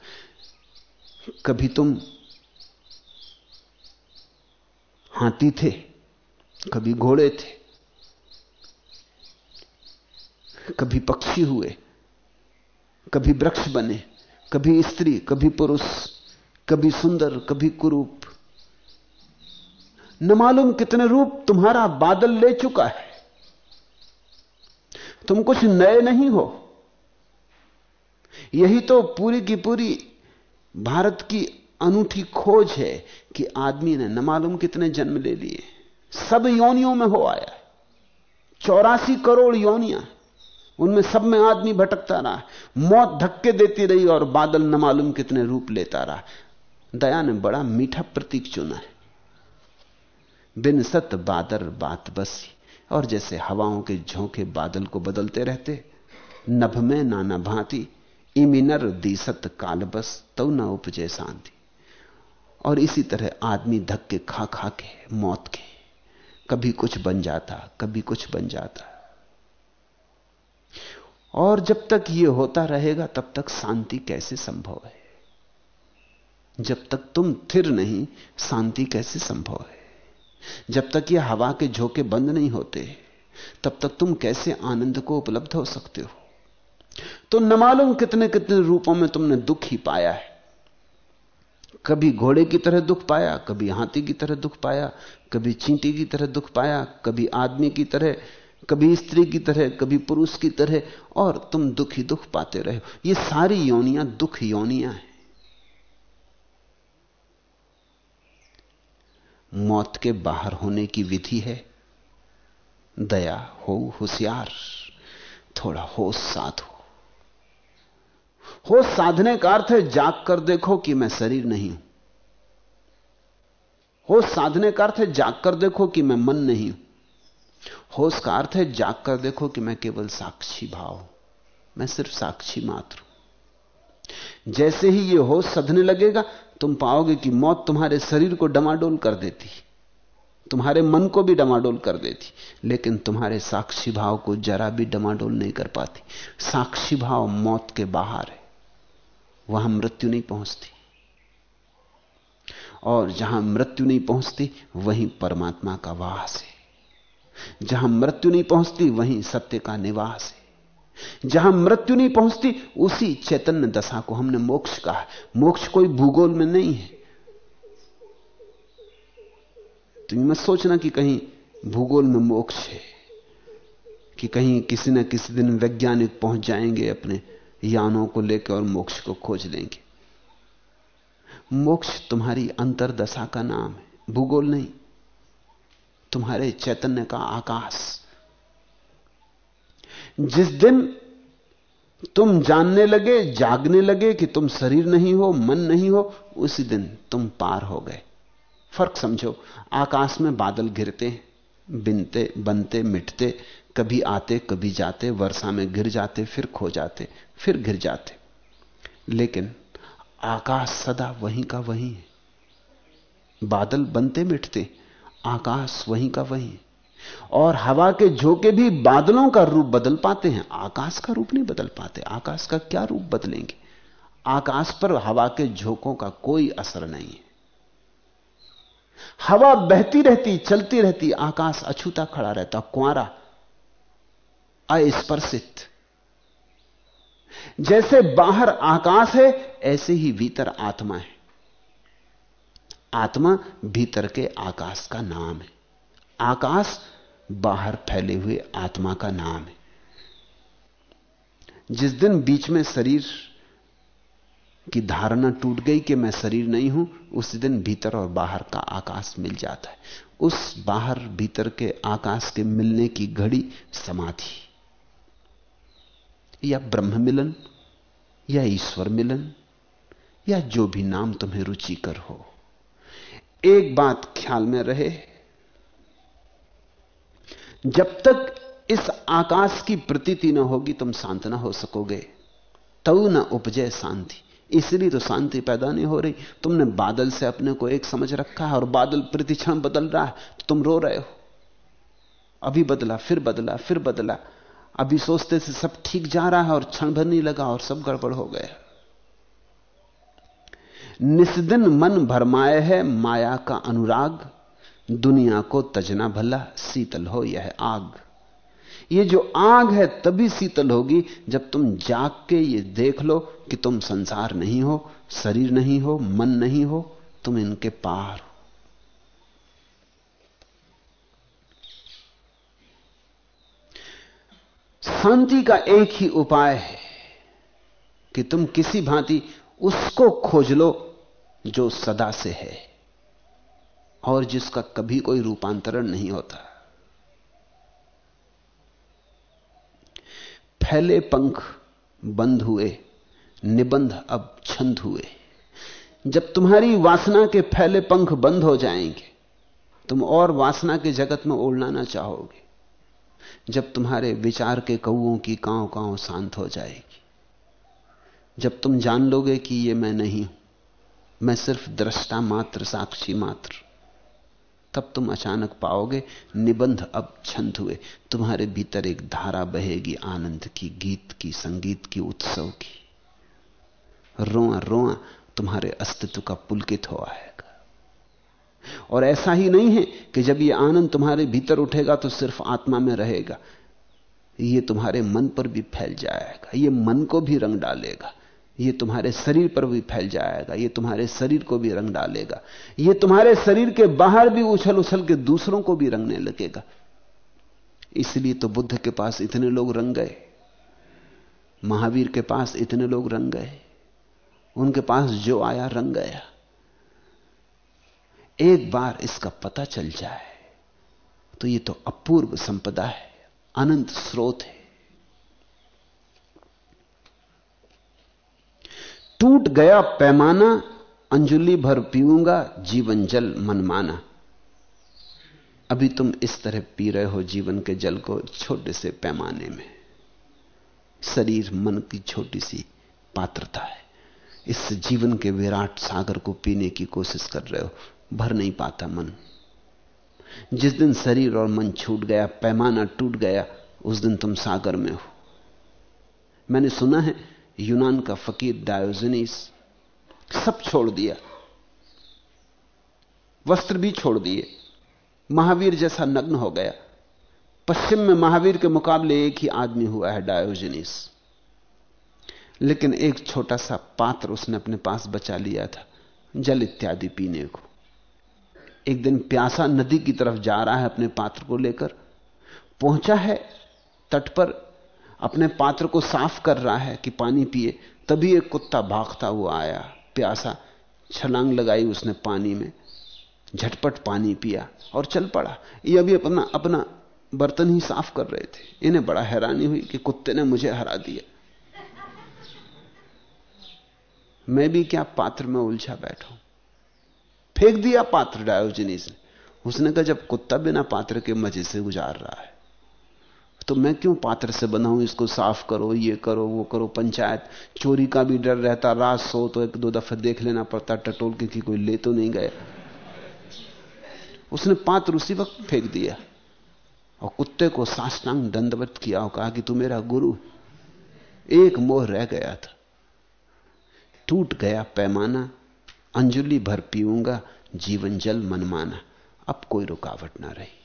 कभी तुम हाथी थे, कभी घोड़े थे, कभी पक्षी हुए, कभी वृक्ष बने, कभी स्त्री, कभी पुरुष, कभी सुंदर, कभी कुरूप न मालूम कितने रूप तुम्हारा बादल ले चुका है। तुम कुछ नए नहीं हो। यही तो पूरी की पूरी भारत की अनूठी खोज है कि आदमी ने न मालूम कितने जन्म ले लिए। सब योनियों में हो आया चौरासी करोड़ योनियाँ। उनमें सब में आदमी भटकता रहा। मौत धक्के देती रही और बादल न मालूम कितने रूप लेता रहा। दया ने बड़ा मीठा प्रतीक चुना है। बिन सत बादर बात बसी। और जैसे हवाओं के झोंके बादल को बदलते रहते, नभ में नाना भांति इमिनर दीसत काल बस तो न उपजे शांति और इसी तरह आदमी धक्के खा खा के मौत के। कभी कुछ बन जाता, कभी कुछ बन जाता। और जब तक यह होता रहेगा, तब तक शांति कैसे संभव है? जब तक तुम थिर नहीं, शांति कैसे संभव है? जब तक यह हवा के झोंके बंद नहीं होते, तब तक तुम कैसे आनंद को उपलब्ध हो सकते हो? तो न मालूम कितने कितने रूपों में तुमने दुख ही पाया है। कभी घोड़े की तरह दुख पाया, कभी हाथी की तरह दुख पाया, कभी चींटी की तरह दुख पाया, कभी आदमी की तरह, कभी स्त्री की तरह, कभी पुरुष की तरह, और तुम दुख ही दुख पाते रहे ये सारी योनियाँ दुख योनियाँ हैं। मौत के बाहर होने की विधि है। दया हो, होशियार, थोड़ा होश साध हो। होश साधने का अर्थ है जाग कर देखो कि मैं शरीर नहीं हूँ। होश साधने का अर्थ है जाग कर देखो कि मैं मन नहीं हूँ। होश का अर्थ है जाग कर देखो कि मैं केवल साक्षी भाव मैं सिर्फ़ साक्षी मात्र जैसे ही यह होश सधने लगेगा तुम पाओगे कि मौत तुम्हारे शरीर को डमाडोल कर देती तुम्हारे मन को भी डमाडोल कर देती लेकिन तुम्हारे साक्षी भाव को जरा भी डमाडोल नहीं कर पाती। साक्षी भाव मौत के बाहर है। वहाँ मृत्यु नहीं पहुँचती। और जहाँ मृत्यु नहीं पहुँचती, वहीं परमात्मा का वास है। जहाँ मृत्यु नहीं पहुँचती, वहीं सत्य का निवास है। जहाँ मृत्यु नहीं पहुँचती, उसी चैतन्य दशा को हमने मोक्ष कहा। मोक्ष कोई भूगोल में नहीं है। तो मत सोचना कि कहीं भूगोल में मोक्ष है, कि कहीं किसी न किसी दिन वैज्ञानिक पहुँच जाएँगे अपने यानों को लेकर और मोक्ष को खोज लेंगे। मोक्ष तुम्हारी अंतरदशा का नाम है, भूगोल नहीं, तुम्हारे चैतन्य का आकाश। जिस दिन तुम जानने लगे, जागने लगे कि तुम शरीर नहीं हो, मन नहीं हो, उसी दिन तुम पार हो गए। फ़र्क समझो, आकाश में बादल गिरते बिनते, बनते, मिटते, कभी आते, कभी जाते, वर्षा में गिर जाते, फिर खो जाते, फिर गिर जाते। लेकिन आकाश सदा वहीं का वहीं है। बादल बनते, मिटते, आकाश वहीं का वहीं और हवा के झोंके भी बादलों का रूप बदल पाते हैं, आकाश का रूप नहीं बदल पाते, आकाश का क्या रूप बदलेंगे? आकाश पर हवा के झोंकों का कोई असर नहीं है। हवा बहती रहती, चलती रहती, आकाश अछूता खड़ा रहता कुआरा अस्पर्शित। जैसे बाहर आकाश है, ऐसे ही भीतर आत्मा है। आत्मा भीतर के आकाश का नाम है। आकाश बाहर फैले हुए आत्मा का नाम है। जिस दिन बीच में शरीर की धारणा टूट गई कि मैं शरीर नहीं हूँ, उस दिन भीतर और बाहर का आकाश मिल जाता है। उस बाहर भीतर के आकाश के मिलने की घड़ी समाधि। या ब्रह्म मिलन, या ईश्वर मिलन, या जो भी नाम तुम्हें रुचिकर हो। एक बात ख्याल में रहे जब तक इस आकाश की प्रतीति न होगी, तुम शांत ना हो सकोगे। तऊ न उपजय शांति। इसलिए तो शांति पैदा नहीं हो रही। तुमने बादल से अपने को एक समझ रखा है और बादल प्रतिक्षण बदल रहा है तो तुम रो रहे हो। अभी बदला, फिर बदला फिर बदला। अभी सोचते से सब ठीक जा रहा है और क्षण भर नहीं लगा और सब गड़बड़ हो गया। निस्दिन मन भरमाए है माया का अनुराग। दुनिया को तजना भला, शीतल हो यह आग। ये जो आग है, तभी शीतल होगी जब तुम जाग के ये देख लो कि तुम संसार नहीं हो, शरीर नहीं हो, मन नहीं हो, तुम इनके पार हो। शांति का एक ही उपाय है कि तुम किसी भांति उसको खोज लो जो सदा से है। और जिसका कभी कोई रूपांतरण नहीं होता। फैले पंख बंद हुए, निबंध अब छंद हुए। जब तुम्हारी वासना के फैले पंख बंद हो जाएँगे, तुम और वासना के जगत में उड़ना ना चाहोगे। जब तुम्हारे विचार के कौओं की कांव कांव शांत हो जाएगी। जब तुम जान लोगे कि ये मैं नहीं हूँ, मैं सिर्फ़ दृष्टा मात्र, साक्षी मात्र। तब तुम अचानक पाओगे, निबंध अब छंद हुए। तुम्हारे भीतर एक धारा बहेगी आनंद की, गीत की, संगीत की, उत्सव की। रोआ रोआ, तुम्हारे अस्तित्व का पुलकित हो आएगा। और ऐसा ही नहीं है कि जब यह आनंद तुम्हारे भीतर उठेगा तो सिर्फ़ आत्मा में रहेगा। यह तुम्हारे मन पर भी फैल जाएगा यह मन को भी रंग डालेगा। ये तुम्हारे शरीर पर भी फैल जाएगा, ये तुम्हारे शरीर को भी रंग डालेगा, ये तुम्हारे शरीर के बाहर भी उछल उछल के दूसरों को भी रंगने लगेगा। इसलिए तो बुद्ध के पास इतने लोग रंग गए, महावीर के पास इतने लोग रंग गए, उनके पास जो आया रंग गया। एक बार इसका पता चल जाए तो ये तो अपूर्व संपदा है, अनंत स्रोत है। टूट गया पैमाना, अंजुली भर पीऊँगा, जीवन जल मनमाना। अभी तुम इस तरह पी रहे हो जीवन के जल को छोटे से पैमाने में। शरीर मन की छोटी सी पात्रता है। इस जीवन के विराट सागर को पीने की कोशिश कर रहे हो, भर नहीं पाता मन। जिस दिन शरीर और मन छूट गया, पैमाना टूट गया, उस दिन तुम सागर में हो। मैंने सुना है यूनान का फकीर डायोजनीस सब छोड़ दिया। वस्त्र भी छोड़ दिए। महावीर जैसा नग्न हो गया। पश्चिम में महावीर के मुकाबले एक ही आदमी हुआ है डायोजनीस। लेकिन एक छोटा सा पात्र उसने अपने पास बचा लिया था, जल इत्यादि पीने को। एक दिन प्यासा नदी की तरफ़ जा रहा है अपने पात्र को लेकर। पहुँचा है तट पर अपने पात्र को साफ़ कर रहा है कि पानी पिए। तभी एक कुत्ता भागता हुआ आया। प्यासा छलांग लगाई उसने पानी में। झटपट पानी पिया और चल पड़ा। ये अभी अपना अपना बर्तन ही साफ़ कर रहे थे। इन्हें बड़ा हैरानी हुई कि कुत्ते ने मुझे हरा दिया। मैं भी क्या पात्र में उलझा बैठा फेंक दिया पात्र डायोजनीस ने। उसने कहा, जब कुत्ता बिना पात्र के मज़े से गुजार रहा है। तो मैं क्यों पात्र से बनाऊँ इसको साफ़ करो, ये करो, वो करो, पंचायत। चोरी का भी डर रहता, रात सो तो एक दो दफे देख लेना पड़ता टटोल के कि कोई ले तो नहीं गया। उसने पात्र उसी वक्त फेंक दिया। और कुत्ते को साष्टांग दंडवत किया और कहा कि तू मेरा गुरु एक मोह रह गया था। टूट गया पैमाना, अंजुली भर पीऊँगा, जीवन जल मनमाना। अब कोई रुकावट ना रही।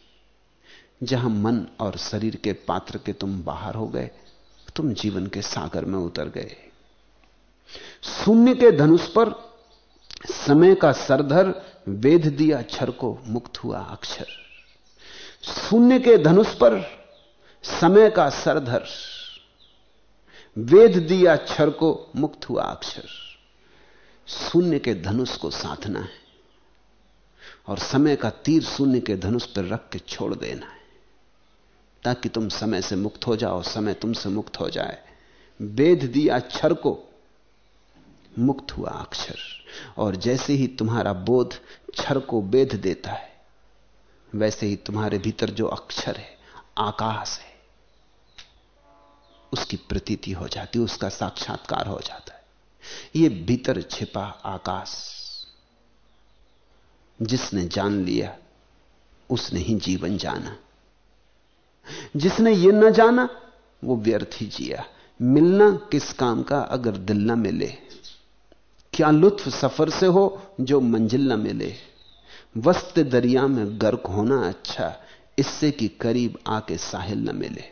जहाँ मन और शरीर के पात्र के तुम बाहर हो गए, तुम जीवन के सागर में उतर गए। शून्य के धनुष पर समय का सरधर वेद दिया छर को मुक्त हुआ अक्षर। शून्य के धनुष पर समय का सरधर वेद दिया छर को मुक्त हुआ अक्षर। शून्य के धनुष को साधना है और समय का तीर शून्य के धनुष पर रख के छोड़ देना है। ताकि तुम समय से मुक्त हो जाओ, समय तुमसे मुक्त हो जाए। वेद दिया अक्षर को मुक्त हुआ अक्षर। और जैसे ही तुम्हारा बोध क्षर को वेद देता है, वैसे ही तुम्हारे भीतर जो अक्षर है, आकाश है, उसकी प्रतीति हो जाती है, उसका साक्षात्कार हो जाता है। यह भीतर छिपा आकाश, जिसने जान लिया, उसने ही जीवन जाना। जिसने ये न जाना, वो व्यर्थ ही जिया। मिलना किस काम का अगर दिल न मिले? क्या लुत्फ सफ़र से हो जो मंजिल न मिले? वस्त दरिया में गर्क होना अच्छा इससे कि करीब आके साहिल न मिले।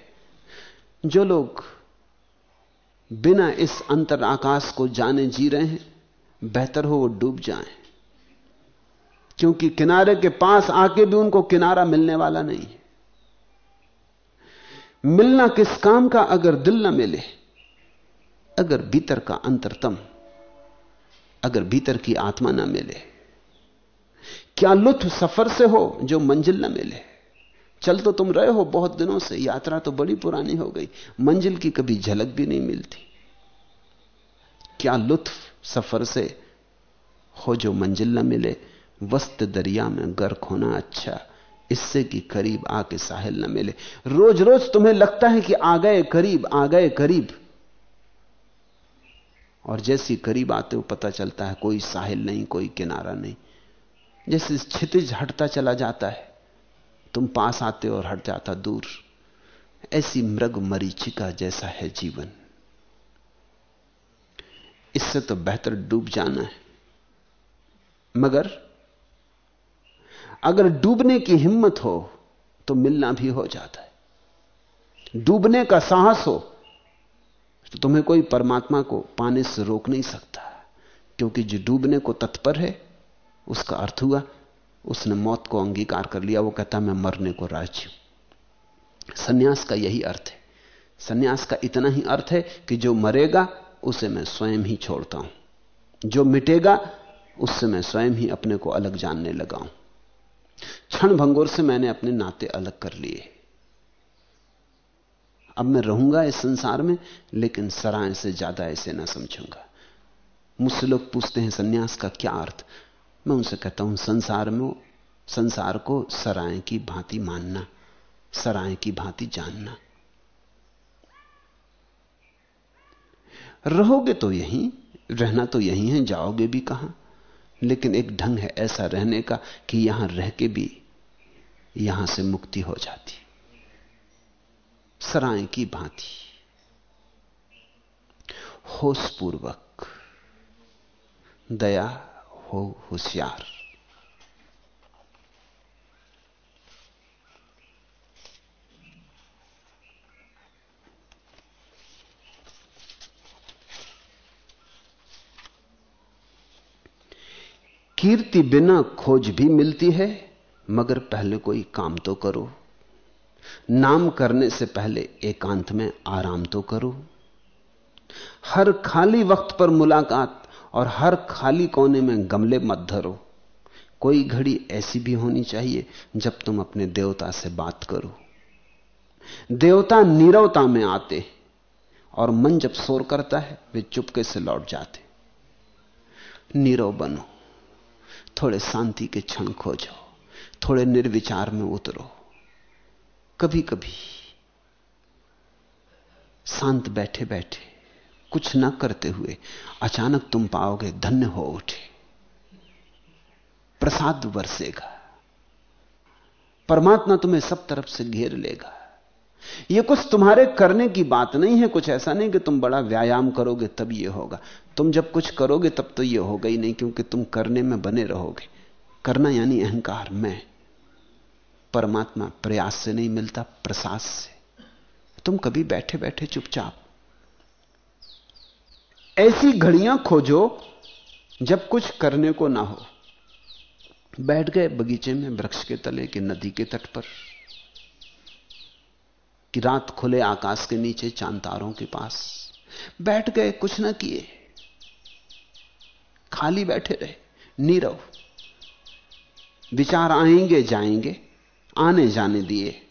जो लोग बिना इस अंतर आकाश को जाने जी रहे हैं, बेहतर हो वो डूब जाएँ। क्योंकि किनारे के पास आके भी उनको किनारा मिलने वाला नहीं है। मिलना किस काम का अगर दिल न मिले? अगर भीतर का अंतरतम अगर भीतर की आत्मा न मिले। क्या लुत्फ सफ़र से हो जो मंजिल न मिले? चल तो तुम रहे हो बहुत दिनों से, यात्रा तो बड़ी पुरानी हो गई, मंजिल की कभी झलक भी नहीं मिलती। क्या लुत्फ सफ़र से हो जो मंजिल न मिले? वस्त दरिया में गर्क होना अच्छा इससे कि करीब आके साहिल न मिले। रोज रोज तुम्हें लगता है कि आ गए करीब, आ गए करीब। और जैसी करीब आते हो पता चलता है कोई साहिल नहीं, कोई किनारा नहीं। जैसे क्षितिज हटता चला जाता है, तुम पास आते हो और हट जाता दूर। ऐसी मृग मरीचिका जैसा है जीवन। इससे तो बेहतर डूब जाना है। मगर अगर डूबने की हिम्मत हो तो मिलना भी हो जाता है। डूबने का साहस हो तो तुम्हें कोई परमात्मा को पाने से रोक नहीं सकता। क्योंकि जो डूबने को तत्पर है, उसका अर्थ हुआ, उसने मौत को अंगीकार कर लिया, वो कहता, मैं मरने को राज़ी हूँ। सन्यास का यही अर्थ है। संन्यास का इतना ही अर्थ है कि जो मरेगा, उसे मैं स्वयं ही छोड़ता हूँ। जो मिटेगा, उससे मैं स्वयं ही अपने को अलग जानने लगा हूँ। क्षण भंगुर से मैंने अपने नाते अलग कर लिए। अब मैं रहूँगा इस संसार में, लेकिन सराय से ज़्यादा ऐसे ना समझूँगा। मुझसे लोग पूछते हैं, सन्यास का क्या अर्थ? मैं उनसे कहता हूँ, संसार में, संसार को सराय की भांति मानना, सराय की भांति जानना। रहोगे तो यहीं, रहना तो यहीं है, जाओगे भी कहाँ? लेकिन एक ढंग है ऐसा रहने का कि यहाँ रह के भी यहाँ से मुक्ति हो जाती। सराय की भांति। होशपूर्वक दया हो होशियार। कीर्ति बिना खोज भी मिलती है, मगर पहले कोई काम तो करो। नाम करने से पहले एकांत में आराम तो करो। हर खाली वक्त पर मुलाकात और हर खाली कोने में गमले मत धरो। कोई घड़ी ऐसी भी होनी चाहिए जब तुम अपने देवता से बात करो। देवता नीरवता में आते और मन जब शोर करता है, वे चुपके से लौट जाते। नीरव बनो। थोड़े शांति के क्षण खोजो, थोड़े निर्विचार में उतरो। कभी कभी शांत बैठे बैठे कुछ ना करते हुए अचानक तुम पाओगे धन्य हो उठे। प्रसाद बरसेगा। परमात्मा तुम्हें सब तरफ़ से घेर लेगा। यह कुछ तुम्हारे करने की बात नहीं है, कुछ ऐसा नहीं कि तुम बड़ा व्यायाम करोगे तब यह होगा। तुम जब कुछ करोगे तब तो यह होगा ही नहीं, क्योंकि तुम करने में बने रहोगे। करना यानी अहंकार। मैं परमात्मा प्रयास से नहीं मिलता, प्रसाद से। तुम कभी बैठे बैठे चुपचाप। ऐसी घड़ियाँ खोजो, जब कुछ करने को ना हो। बैठ गए बगीचे में, वृक्ष के तले कि नदी के तट पर। कि रात खुले आकाश के नीचे, चाँद तारों के पास। बैठ गए, कुछ ना किए। खाली बैठे रहे, नीरव। विचार आएँगे, जाएँगे, आने जाने दिए।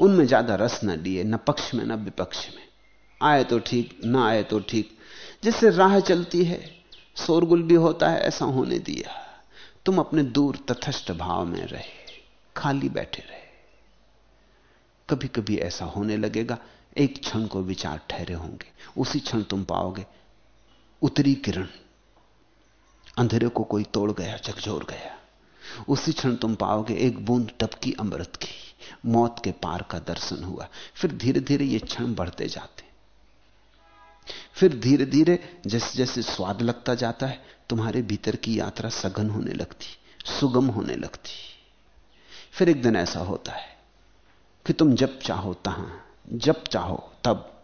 उनमें ज़्यादा रस न लिए, न पक्ष में, न विपक्ष में। आए तो ठीक, न आए तो ठीक। जिससे राह चलती है, शोरगुल भी होता है, ऐसा होने दिया। तुम अपने दूर तथस्थ भाव में रहे, खाली बैठे रहे। कभी कभी ऐसा होने लगेगा, एक क्षण को विचार ठहरे होंगे, उसी क्षण तुम पाओगे उतरी किरण। अंधेरे को कोई तोड़ गया, झकझोर गया। उसी क्षण तुम पाओगे एक बूंद टपकी अमृत की, मौत के पार का दर्शन हुआ। फिर धीरे धीरे ये क्षण बढ़ते जाते। फिर धीरे धीरे जैसे जैसे स्वाद लगता जाता है, तुम्हारे भीतर की यात्रा सघन होने लगती, सुगम होने लगती। फिर एक दिन ऐसा होता है कि तुम जब चाहो तहां, जब चाहो तब।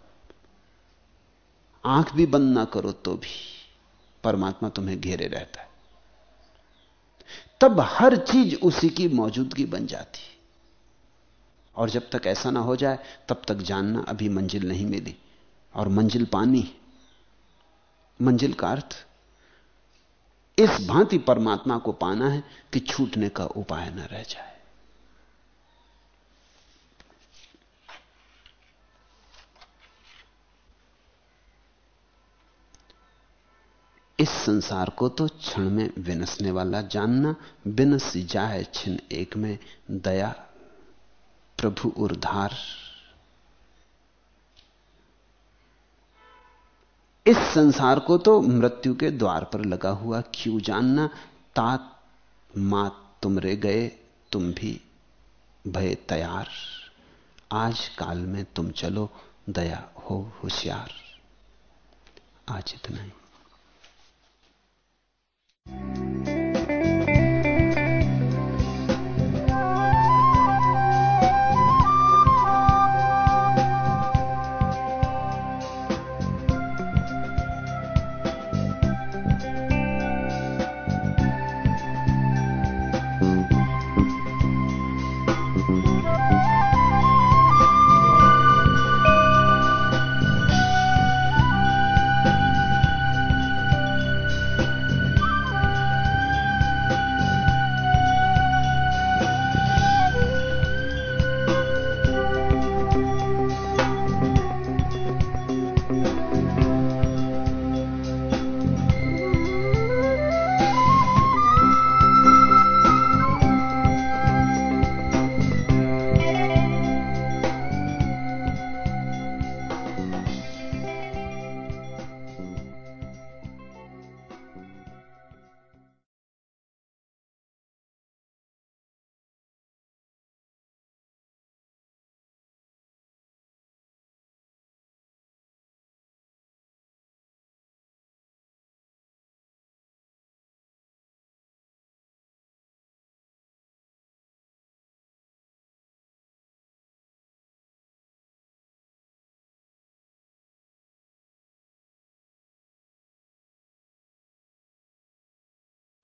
आँख भी बंद ना करो तो भी। परमात्मा तुम्हें घेरे रहता है। तब हर चीज़ उसी की मौजूदगी बन जाती और जब तक ऐसा ना हो जाए, तब तक जानना अभी मंजिल नहीं मिली। और मंजिल पानी मंजिल का अर्थ, इस भांति परमात्मा को पाना है कि छूटने का उपाय न रह जाए। इस संसार को तो क्षण में विनसने वाला जानना बिनस जाए छिन एक में दया, प्रभु उर्धार। इस संसार को तो मृत्यु के द्वार पर लगा हुआ क्यों जानना? तात मात तुम रे गए, तुम भी भय तैयार। आज काल में तुम चलो, दया हो होशियार। आज इतना ही। Thank you.